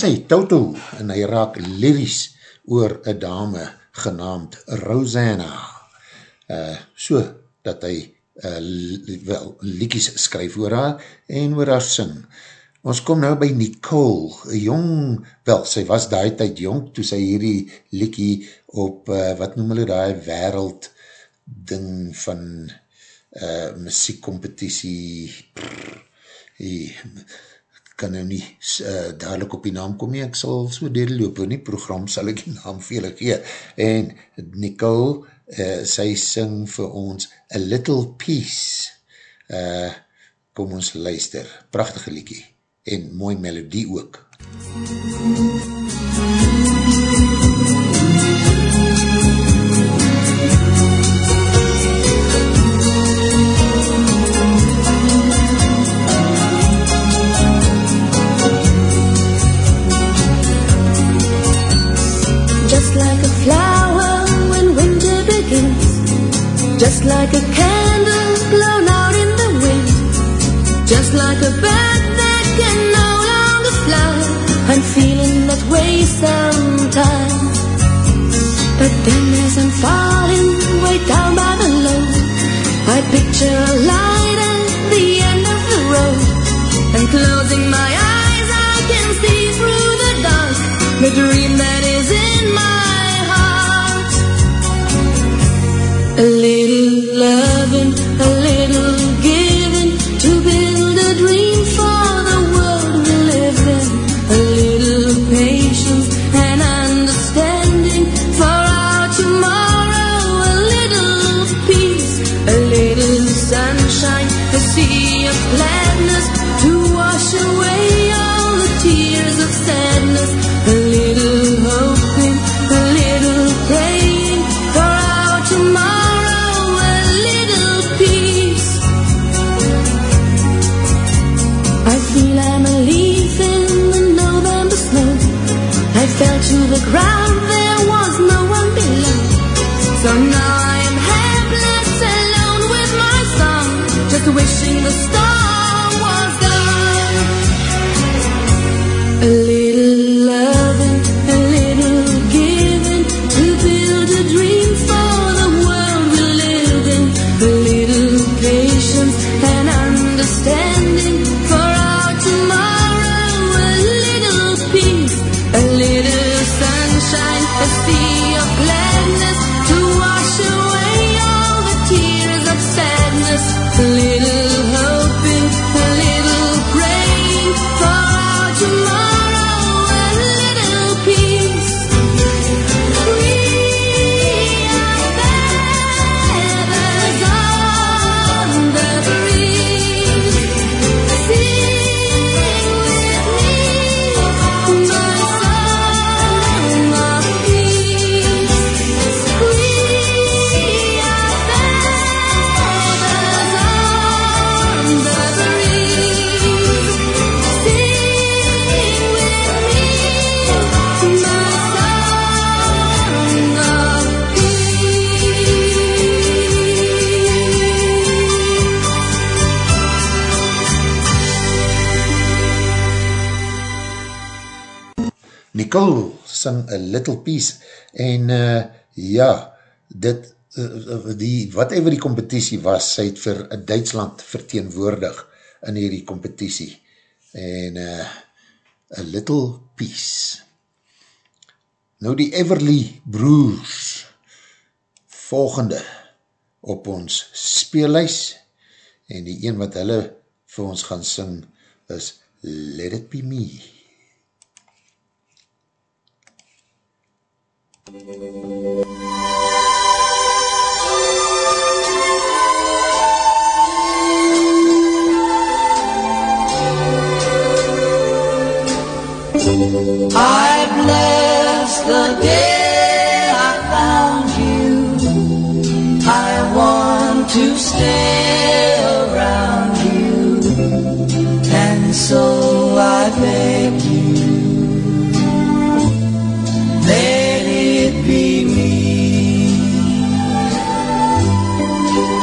Is hy Toto en hy raak lyries oor een dame genaamd Rosanna. Uh, so dat hy uh, wel liekies skryf oor haar en oor haar sing. Ons kom nou by Nicole, jong, wel, sy was daai tyd jong, toe sy hierdie liekie op, uh, wat noem hulle daai wereld ding van uh, muziekcompetitie, kan nou nie uh, dadelijk op die naam kom nie, ek sal so deurloop, in die program sal ek die naam vir julle gee. En Nicole, uh, sy sing vir ons A Little Peace. Uh, kom ons luister, prachtige liekie en mooi melodie ook. Just like a sing A Little Piece en uh, ja, dit uh, die, whatever die competitie was, sy het vir Duitsland verteenwoordig in hierdie competitie en uh, A Little Piece nou die Everly Broers volgende op ons speellys en die een wat hulle vir ons gaan sing is Let It Be Me so I beg you,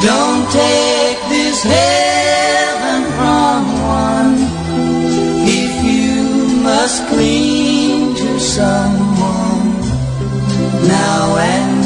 Don't take this heaven from one. If you must cling to someone now and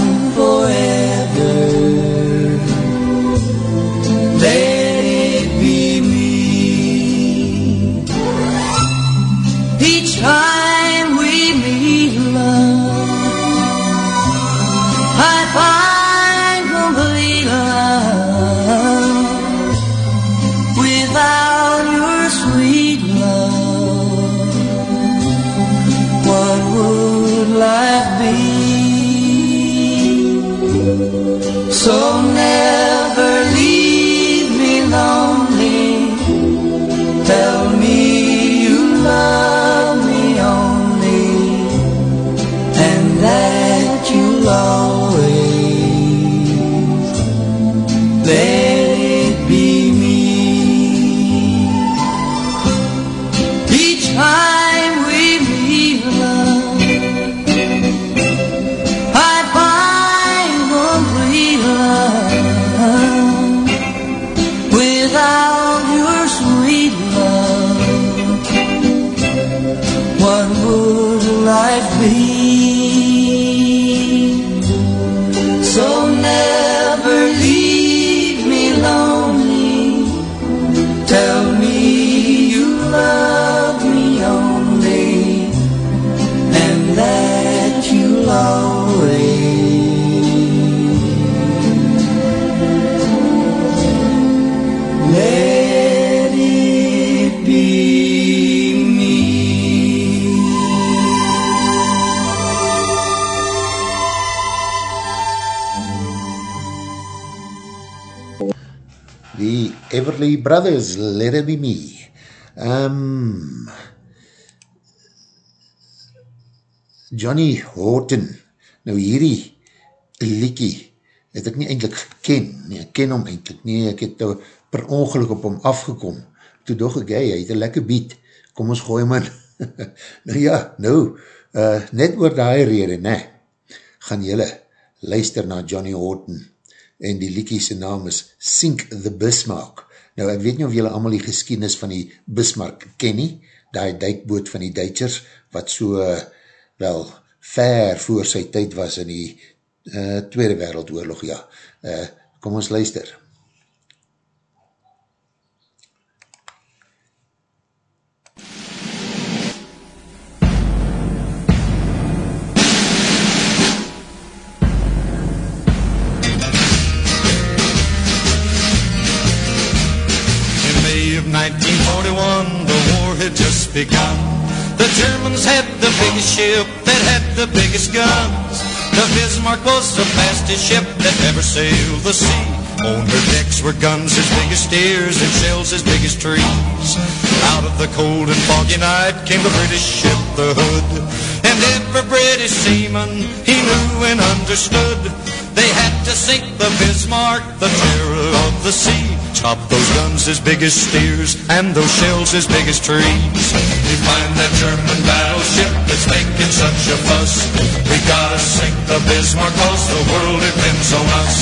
So. Everly Brothers, Let It Be Me. Um, Johnny Horton, nou hierdie liekie, het ek nie eindelijk ken, nie, ek ken hom eindelijk nie, ek het nou per ongeluk op hom afgekom, toe doch ek, hy, hy het een lekker beat, kom ons gooi hom in. nou ja, nou, uh, net oor die rede, ne, gaan jylle luister na Johnny Horton, en die liekie sy naam is Sink the Bismarck. Nou, ek weet nie of jylle allemaal die geskienis van die Bismarck ken nie, die duikboot van die Duitsers, wat so, wel, ver voor sy tyd was in die uh, Tweede Wereldoorlog, ja. Uh, kom ons luister. Had just begun. The Germans had the biggest ship that had the biggest guns. The Bismarck was the fastest ship that ever sailed the sea. On her decks were guns as big as steers and shells as big as trees. Out of the cold and foggy night came the British ship, the Hood. And every British seaman he knew and understood. They had to sink the Bismarck, the terror of the sea. Chop those guns as big as steers and those shells as big as trees. We find that German battleship that's making such a fuss. We gotta sink the Bismarck cause the world depends on us.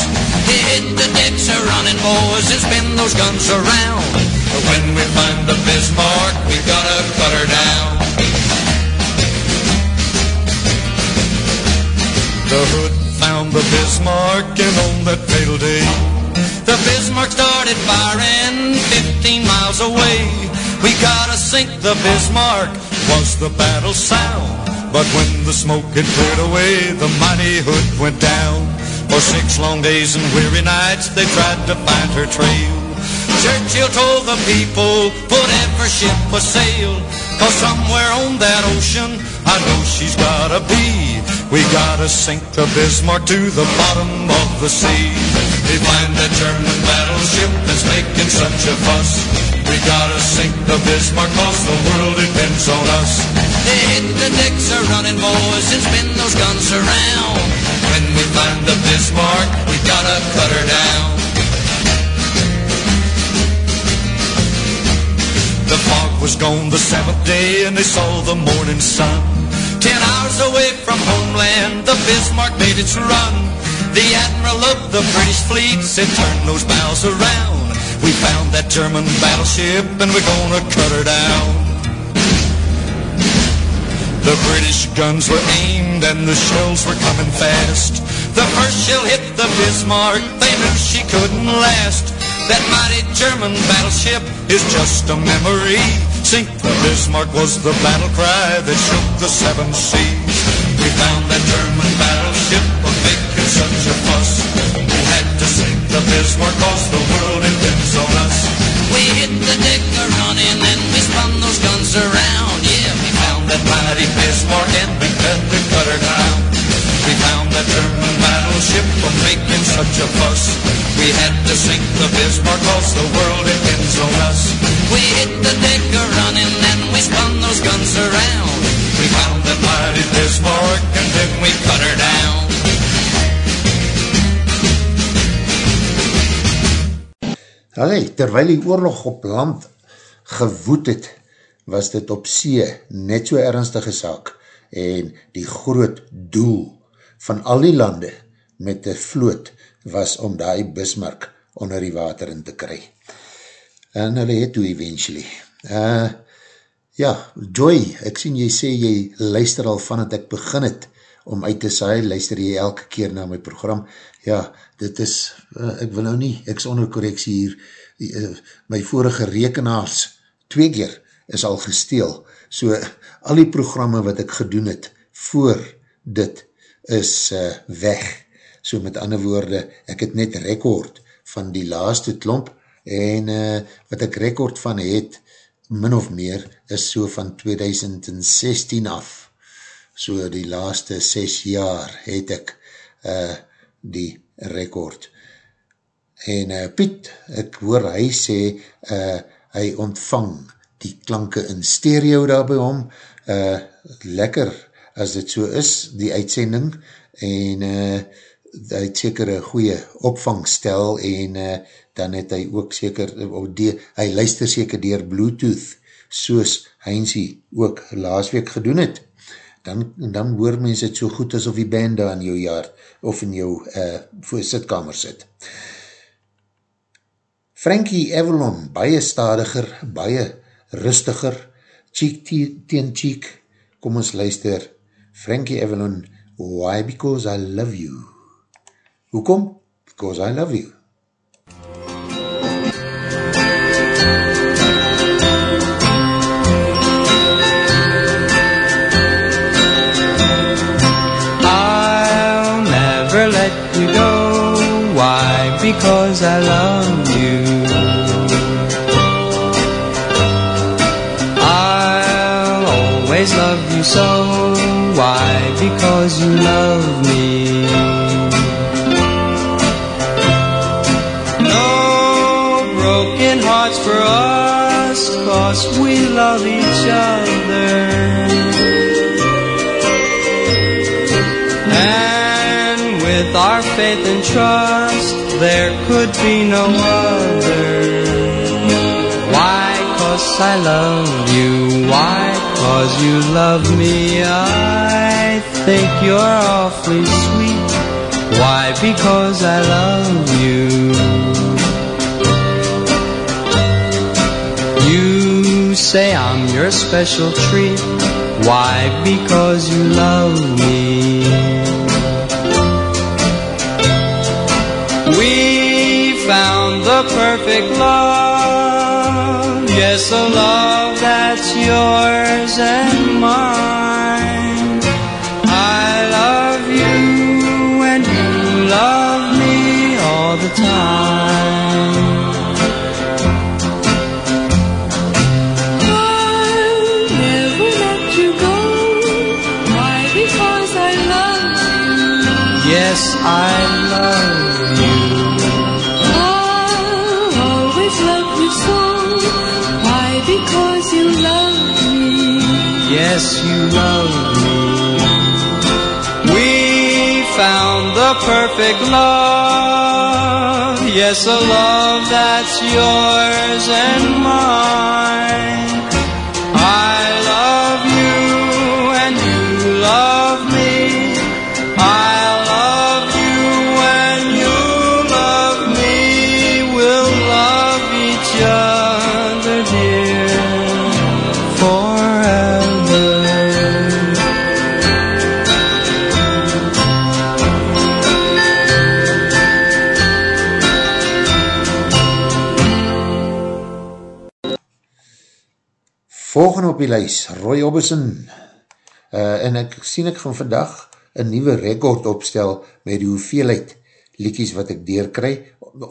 Hit the decks are running oh, boys and spin those guns around. But when we find the Bismarck, we gotta cut her down. The hood the Bismarck and on that fatal day the Bismarck started firing 15 miles away. We gotta sink the Bismarck was the battle sound. But when the smoke had cleared away, the mighty hood went down. For six long days and weary nights, they tried to find her trail. Churchill told the people, put every ship a sail. Cause somewhere on that ocean, I know she's gotta be. We gotta sink the Bismarck to the bottom of the sea. We find that German battleship that's making such a fuss. We gotta sink the Bismarck cause the world depends on us. They hit the decks are running boys and spin those guns around. When we find the Bismarck, we gotta cut her down. The fog was gone the seventh day and they saw the morning sun. Ten hours away from homeland, the Bismarck made its run. The admiral of the British fleet said, turn those bows around. We found that German battleship and we're gonna cut her down. The British guns were aimed and the shells were coming fast. The first shell hit the Bismarck, they knew she couldn't last. That mighty German battleship is just a memory. Sink the Bismarck was the battle cry that shook the seven seas. We found that German battleship was making such a fuss. We had to sink the Bismarck cause the world depends on us. We hit the deck a running and we spun those guns around. Yeah, that mighty Bismarck and we cut her down. We found that German battleship was making such a fuss. We had to sink the Bismarck cause the world depends on us. We hit the a running and we spun those guns around. We found that mighty Bismarck and then we cut her down. Allee, terwyl die oorlog op land gewoed het, was dit op see net so ernstige saak en die groot doel van al die lande met die vloot was om die Bismarck onder die water in te kry. En hulle het toe eventually. Uh, ja, Joy, ek sien jy sê jy luister al van het ek begin het om uit te saai, luister jy elke keer na my program. Ja, dit is, uh, ek wil nou nie, ek is onder correctie hier, die, uh, my vorige rekenaars, twee keer is al gesteel, so al die programme wat ek gedoen het, voor dit is uh, weg, so met ander woorde, ek het net rekord van die laaste klomp, en uh, wat ek rekord van het, min of meer, is so van 2016 af, so die laaste 6 jaar het ek uh, die rekord. En uh, Piet, ek hoor hy sê, uh, hy ontvang die klanke in stereo daar by hom, uh, lekker as dit so is, die uitsending, en uh, hy het seker een goeie opvangstel, en uh, dan het hy ook seker, die, hy luister seker dier Bluetooth, soos Heinzie ook laas week gedoen het, dan, dan hoor mens het so goed asof die band daar in jou jaar, of in jou uh, sitkamer sit. Frankie Avalon, baie stadiger, baie rustiger, cheek teen cheek, kom ons luister, Frankie Avalon, why? Because I love you. Hoekom? Because I love you. I'll never let you go. Why? Because I love Because you love me. No broken hearts for us, cause we love each other. And with our faith and trust, there could be no other. Why? Cause I love you. Why? Cause you love me. I think you're awfully sweet. Why? Because I love you. You say I'm your special treat. Why? Because you love me. We found the perfect love. Yes, a love that's yours and mine. Yes, I love you. I'll always love you so. Why? Because you love me. Yes, you love me. We found the perfect love. Yes, a love that's yours and mine. Volgende op die lys, Roy Orbison, uh, en ek sien ek van vandag een nieuwe rekord opstel met die hoeveelheid liekies wat ek deurkry,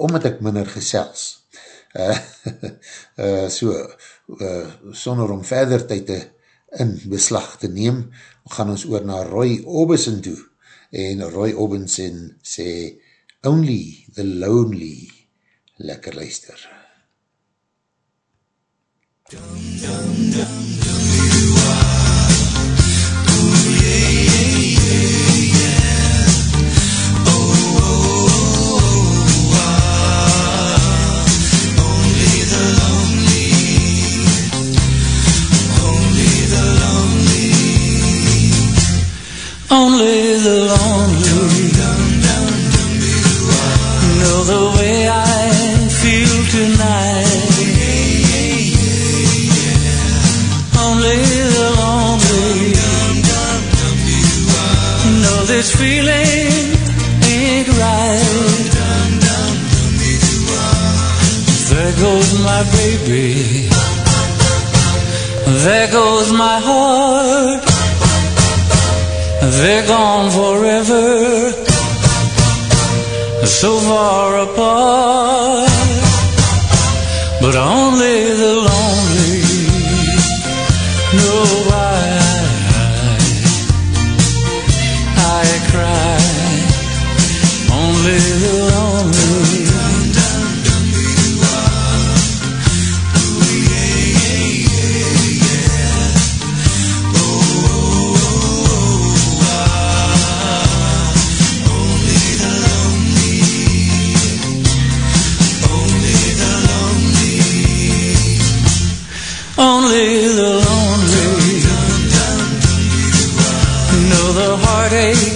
omdat ek minder gesels. Uh, uh, so, uh, sonder om verder tyd te in beslag te neem, gaan ons oor na Roy Orbison toe, en Roy Orbison sê, Only the Lonely, lekker luister. Only my baby. There goes my heart. They're gone forever, so far apart. But only the the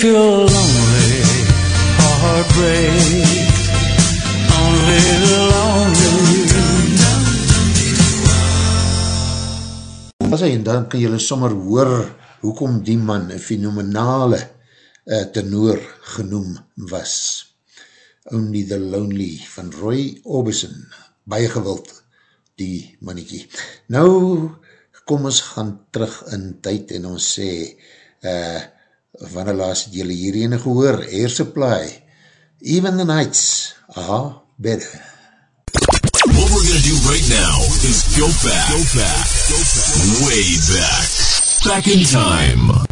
if you're lonely, heartbreak. Only the lonely Was hy, en dan kan jylle sommer hoor hoekom die man een fenomenale uh, tenor genoem was. Only the Lonely van Roy Orbison. Baie gewild, die mannetjie. Nou, kom ons gaan terug in tyd en ons sê, uh, wanneer laas het jylle hierheen gehoor, Air Supply, Even the Nights, aha, better. What we're gonna do right now is go back, go back, go back, way back, back in time.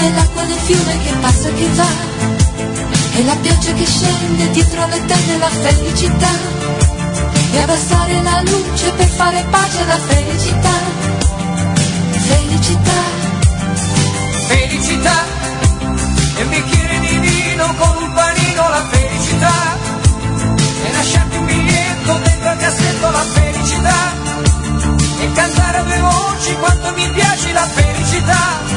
Piume, l'acqua del fiume che passa e che va. E la pioggia che scende dietro le tende la felicità. E abbassare la luce per fare pace alla felicità. Felicità. Felicità. E un bicchiere di vino con un panino la felicità. E lasciarti un biglietto dentro il cassetto la felicità. E cantare a due voci quanto mi piace la. Felicità.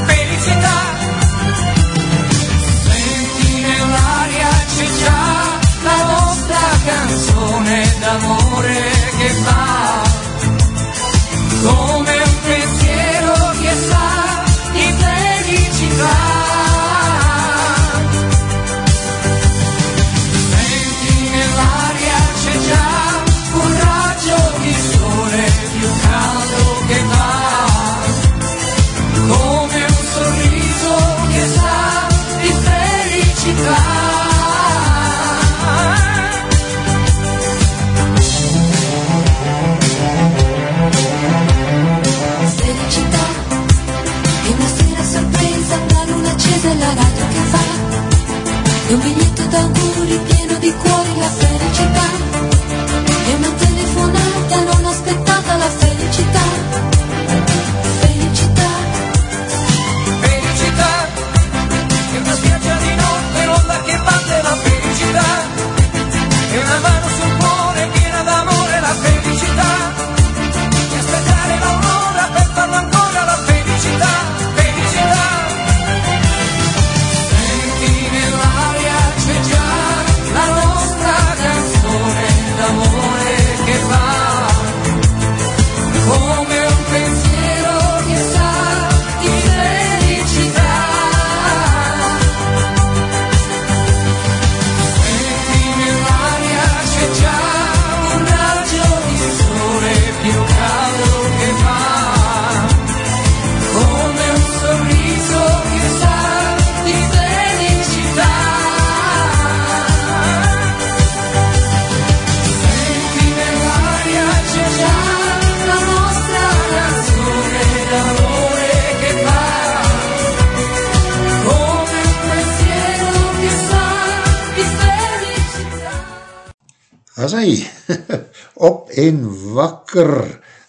En wakker,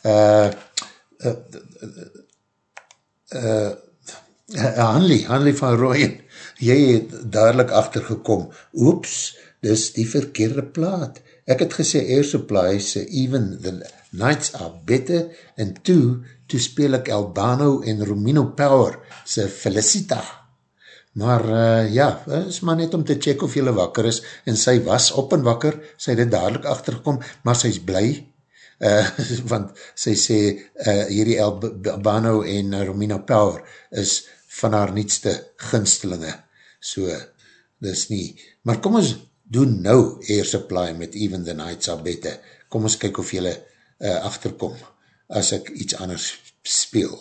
uh, uh, uh, uh, Hanlie, Hanlie van Rooyen, jy het dadelijk achtergekom, oeps, dis die verkeerde plaat. Ek het gesê, Supply sê, even the nights are better, en toe, toe speel ek Albano en Romino Power, sy Felicita. Maar uh, ja, is maar net om te check of jylle wakker is, en sy was op en wakker, sy het dadelijk achtergekom, maar sy is bly, uh, want sy sê, uh, hierdie Albano en Romina Power is van haar nietste gunstelinge, so, dis nie, maar kom ons doen nou Air Supply met Even the Nights Are Better, kom ons kyk of jylle uh, achterkom, as ek iets anders speel.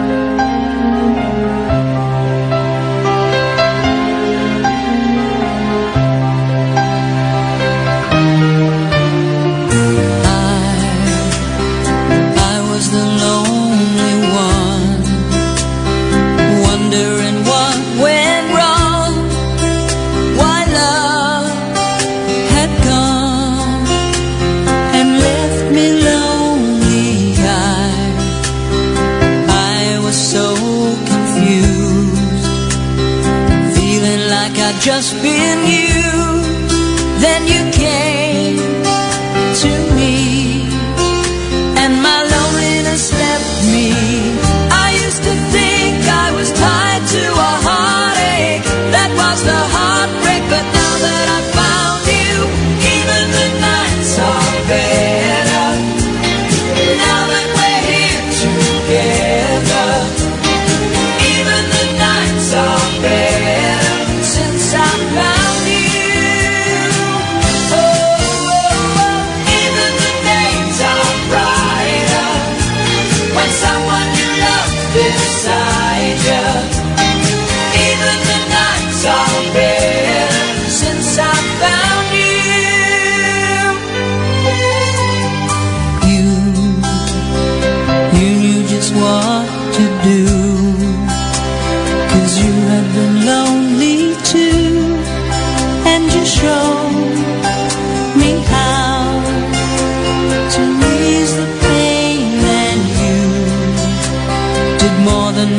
I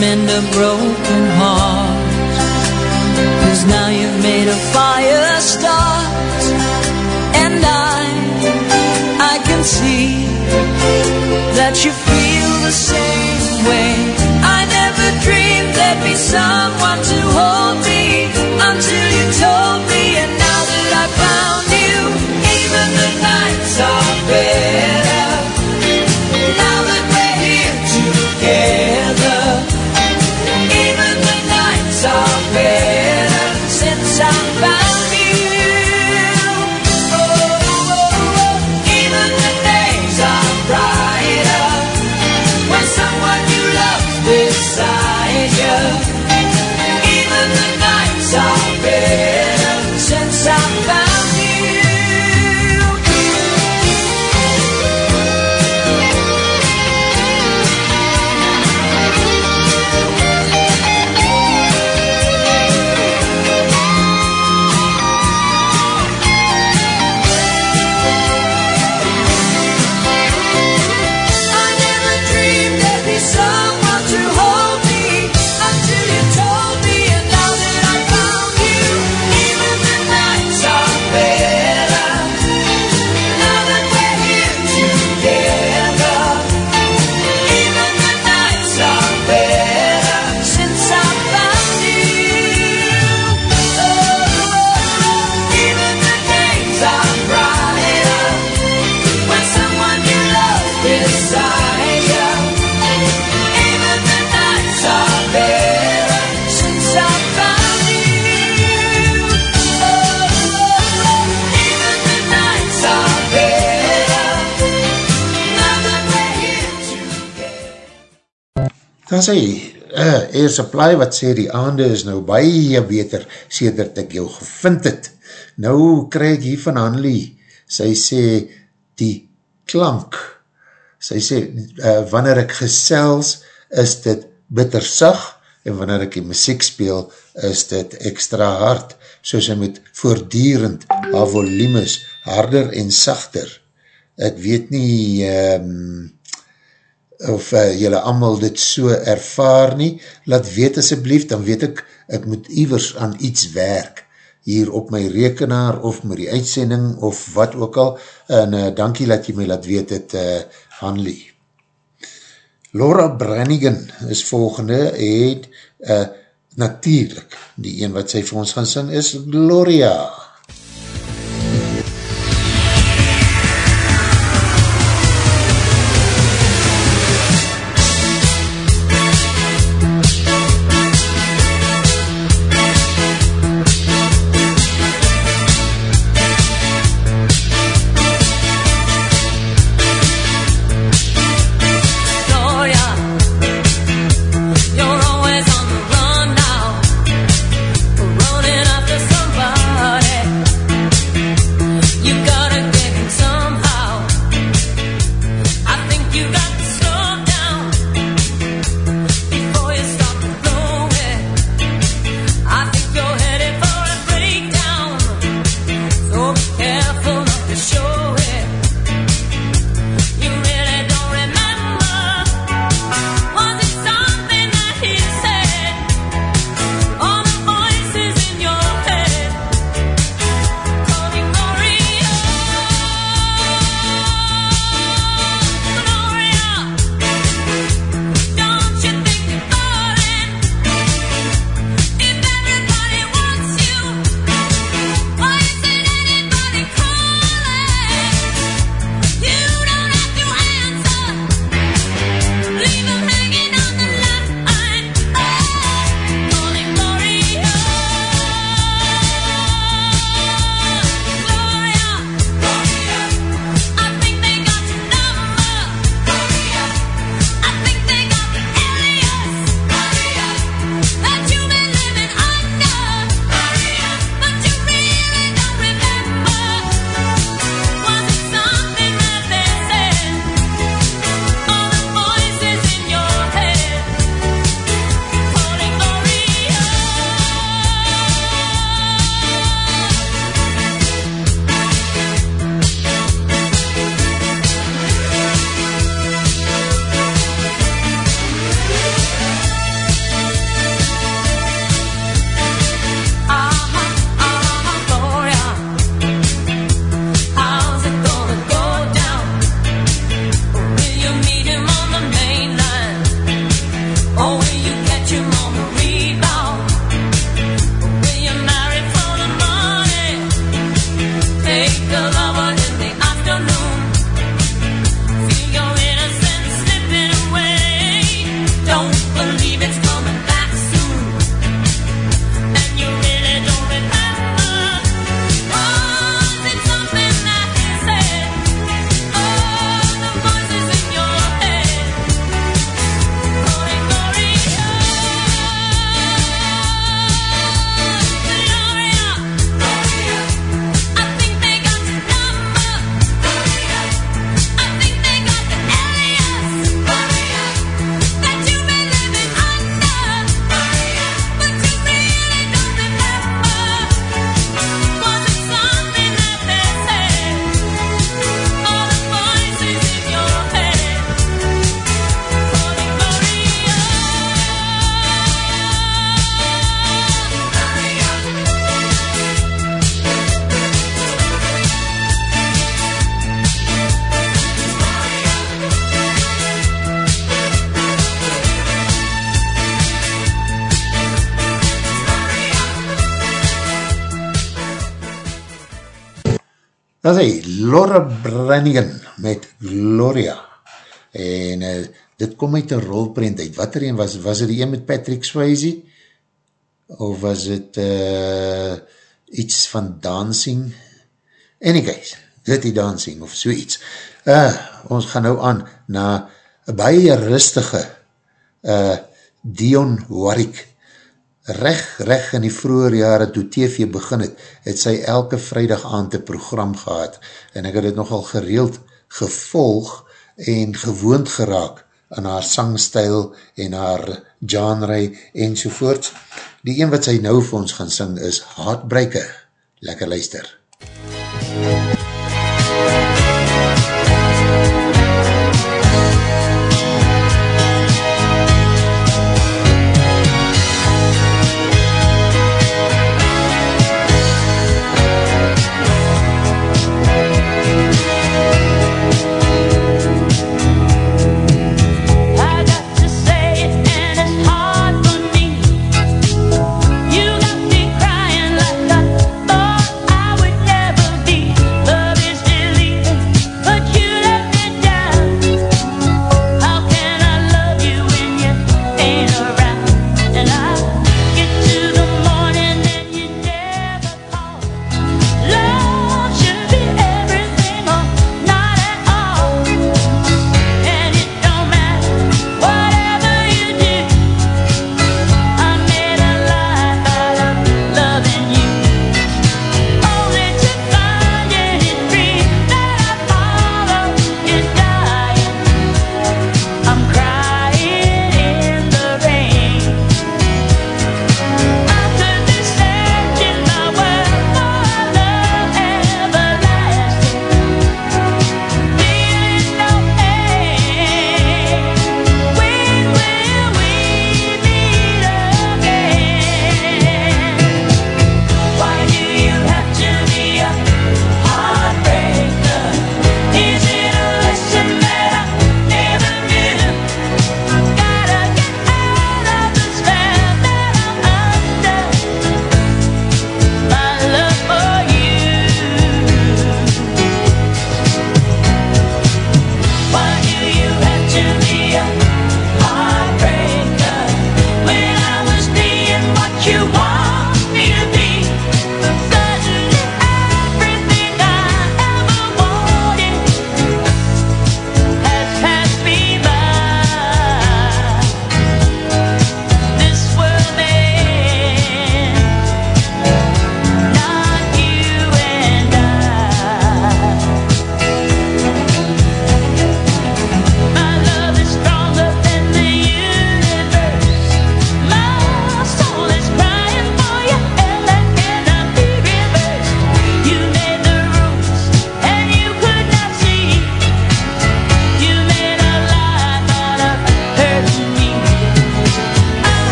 mend a broken heart. Cause now you've made a fire start and I, I can see that you feel the same way. I never dreamed there'd be someone to hold Daar sê, uh, Air Supply wat sê die aande is nou baie beter sedert ek jou gevind het. Nou kry ek hier van Hanlie, sy sê die klank, sy sê uh, wanneer ek gesels is dit bitter sag en wanneer ek die muziek speel is dit extra hard, so sy moet voordierend haar volumes harder en sachter. Ek weet nie, um, of uh, jylle allemaal dit so ervaar nie, laat weet asjeblief, dan weet ek, ek moet ivers aan iets werk, hier op my rekenaar, of met die uitsending, of wat ook al, en uh, dankie dat jy my laat weet het, uh, Hanlie. Laura Brannigan is volgende, het uh, natuurlijk, die een wat sy vir ons gaan sing, is Gloria. Gloria. Brannigan met Gloria. En uh, dit kom uit een rolprint uit. Wat er een was? Was het die een met Patrick Swayze? Of was het uh, iets van dancing? Anyways, dit die dancing of so iets. Uh, ons gaan nou aan na baie rustige uh, Dion Warwick reg, reg in die vroeger jare toe TV begin het, het sy elke vrijdag aand een program gehad en ek het het nogal gereeld gevolg en gewoond geraak aan haar sangstijl en haar genre en sovoorts. Die een wat sy nou vir ons gaan sing is Heartbreaker. Lekker luister. MUZIEK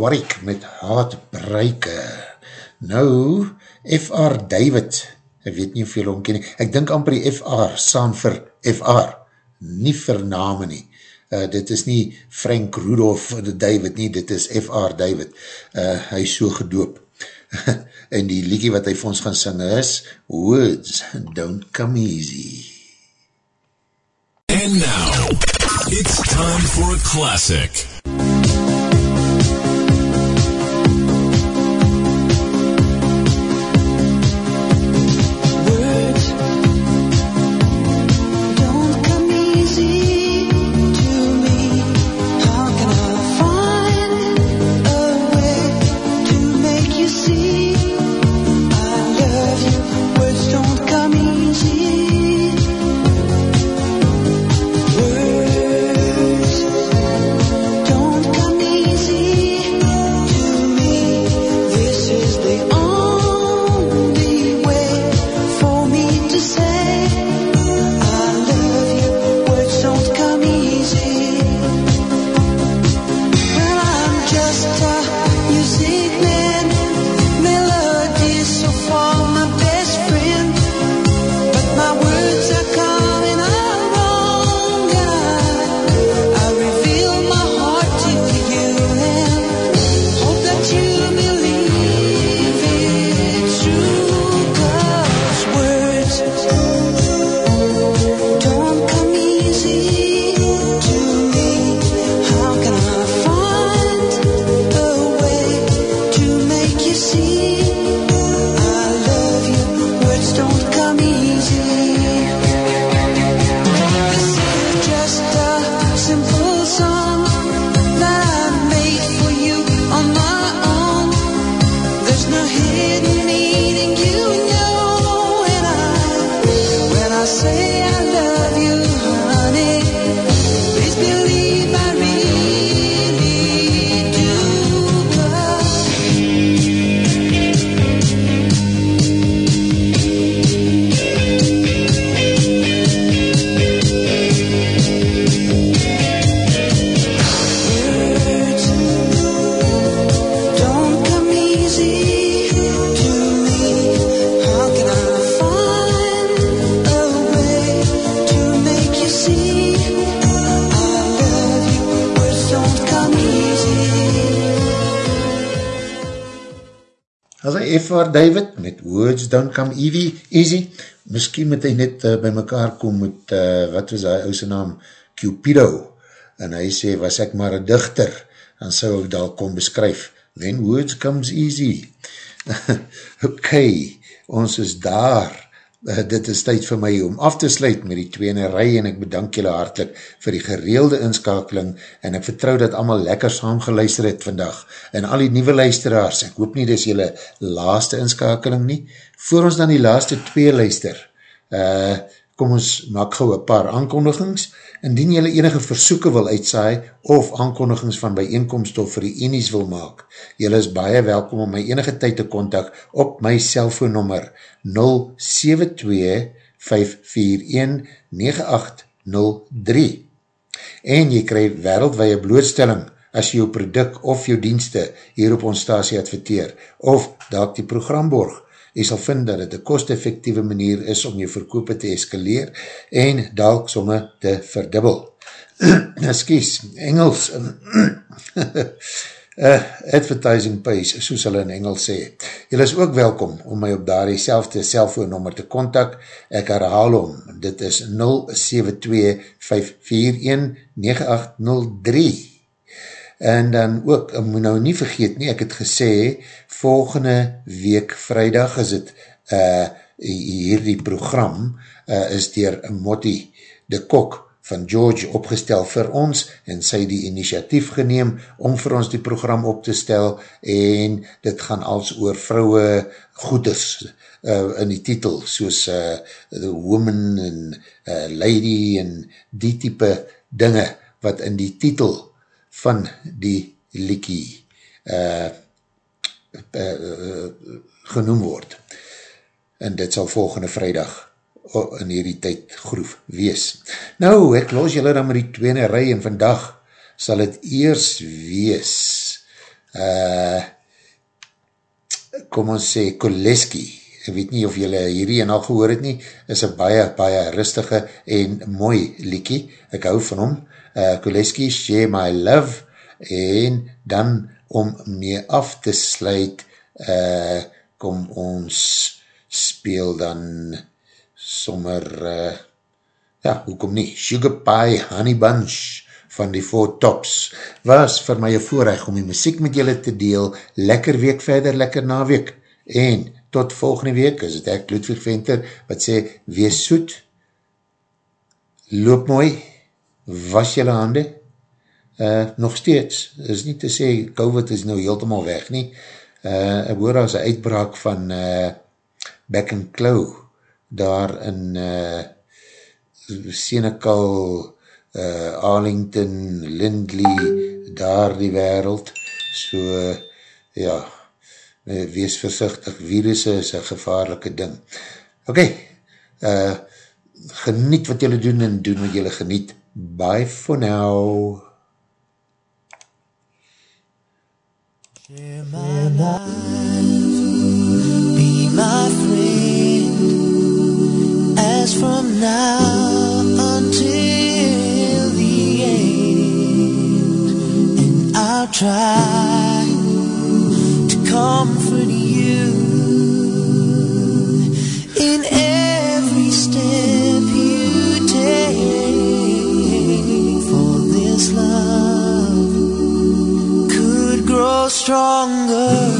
Warwick met Heartbreaker. Nou, F.R. David, ek weet nie hoeveel omken nie, ek dink amper die F.R. staan vir F.R. Nie vir name nie. Uh, dit is nie Frank Rudolph David nie, dit is F.R. David. Uh, hy is so gedoop. en die liedje wat hy vir ons gaan sing is, Woods, Don't Come Easy. And now, it's time for a classic. F.R. David met Words Don't Come Easy, easy. miskien moet hy net uh, by mekaar kom met, uh, wat was hy ouse naam, Cupido, en hy sê, was ek maar een dichter, dan sou ek daar kom beskryf, when words comes easy. ok, ons is daar, uh, dit is tyd vir my om af te sluit met die tweene rij en ek bedank julle hartlik vir die gereelde inskakeling en ek vertrou dat allemaal lekker saam geluister het vandag. En al die nieuwe luisteraars, ek hoop nie dis julle laaste inskakeling nie, voor ons dan die laaste twee luister, uh, kom ons maak gauw een paar aankondigings, indien julle enige versoeken wil uitsaai of aankondigings van bijeenkomst of vir die enies wil maak, julle is baie welkom om my enige tyd te kontak op my cellfoonnummer 072-541-9803 en jy krij wereldwee blootstelling as jy jou product of jou dienste hier op ons stasie adverteer of dat die program borg jy sal vind dat het een kost-effectieve manier is om jou verkoop te eskaleer en dalk somme te verdubbel. Excuse, Engels, uh, advertising pays, soos hulle in Engels sê. Julle is ook welkom om my op daar selfde cellfoonnummer te kontak. Ek herhaal om, dit is 072-541-9803. En dan ook, ek moet nou nie vergeet nie, ek het gesê, volgende week vrijdag is het uh, hierdie program uh, is dier Motti de Kok van George opgestel vir ons en sy die initiatief geneem om vir ons die program op te stel en dit gaan als oor vrouwe goeders uh, in die titel soos uh, the woman en uh, lady en die type dinge wat in die titel van die liekie uh, uh, uh, genoem word. En dit sal volgende vrijdag in hierdie tyd groef wees. Nou, ek los julle dan met die tweene rij en vandag sal het eers wees uh, kom ons sê Koleski, ek weet nie of julle hierdie en al gehoor het nie, is een baie, baie rustige en mooi liekie, ek hou van hom, uh, Koleski, Share My Love, en dan om mee af te sluit, uh, kom ons speel dan sommer, uh, ja, hoekom nie, Sugar Pie Honey Bunch van die Four Tops, was vir my een voorrecht om die muziek met julle te deel, lekker week verder, lekker na week, en tot volgende week, is het ek Ludwig Venter, wat sê, wees soet, loop mooi, was julle hande, uh, nog steeds, is nie te sê, COVID is nou heeltemaal weg nie, uh, ek hoor as een uitbraak van uh, Back and Claw, daar in uh, Senekal, uh, Arlington, Lindley, daar die wereld, so, uh, ja, uh, wees versichtig, virusse is een gevaarlike ding. Ok, uh, geniet wat jylle doen en doen wat jylle geniet. Bye for now. Share my life, be my friend, as from now until the end, and I'll try to comfort stronger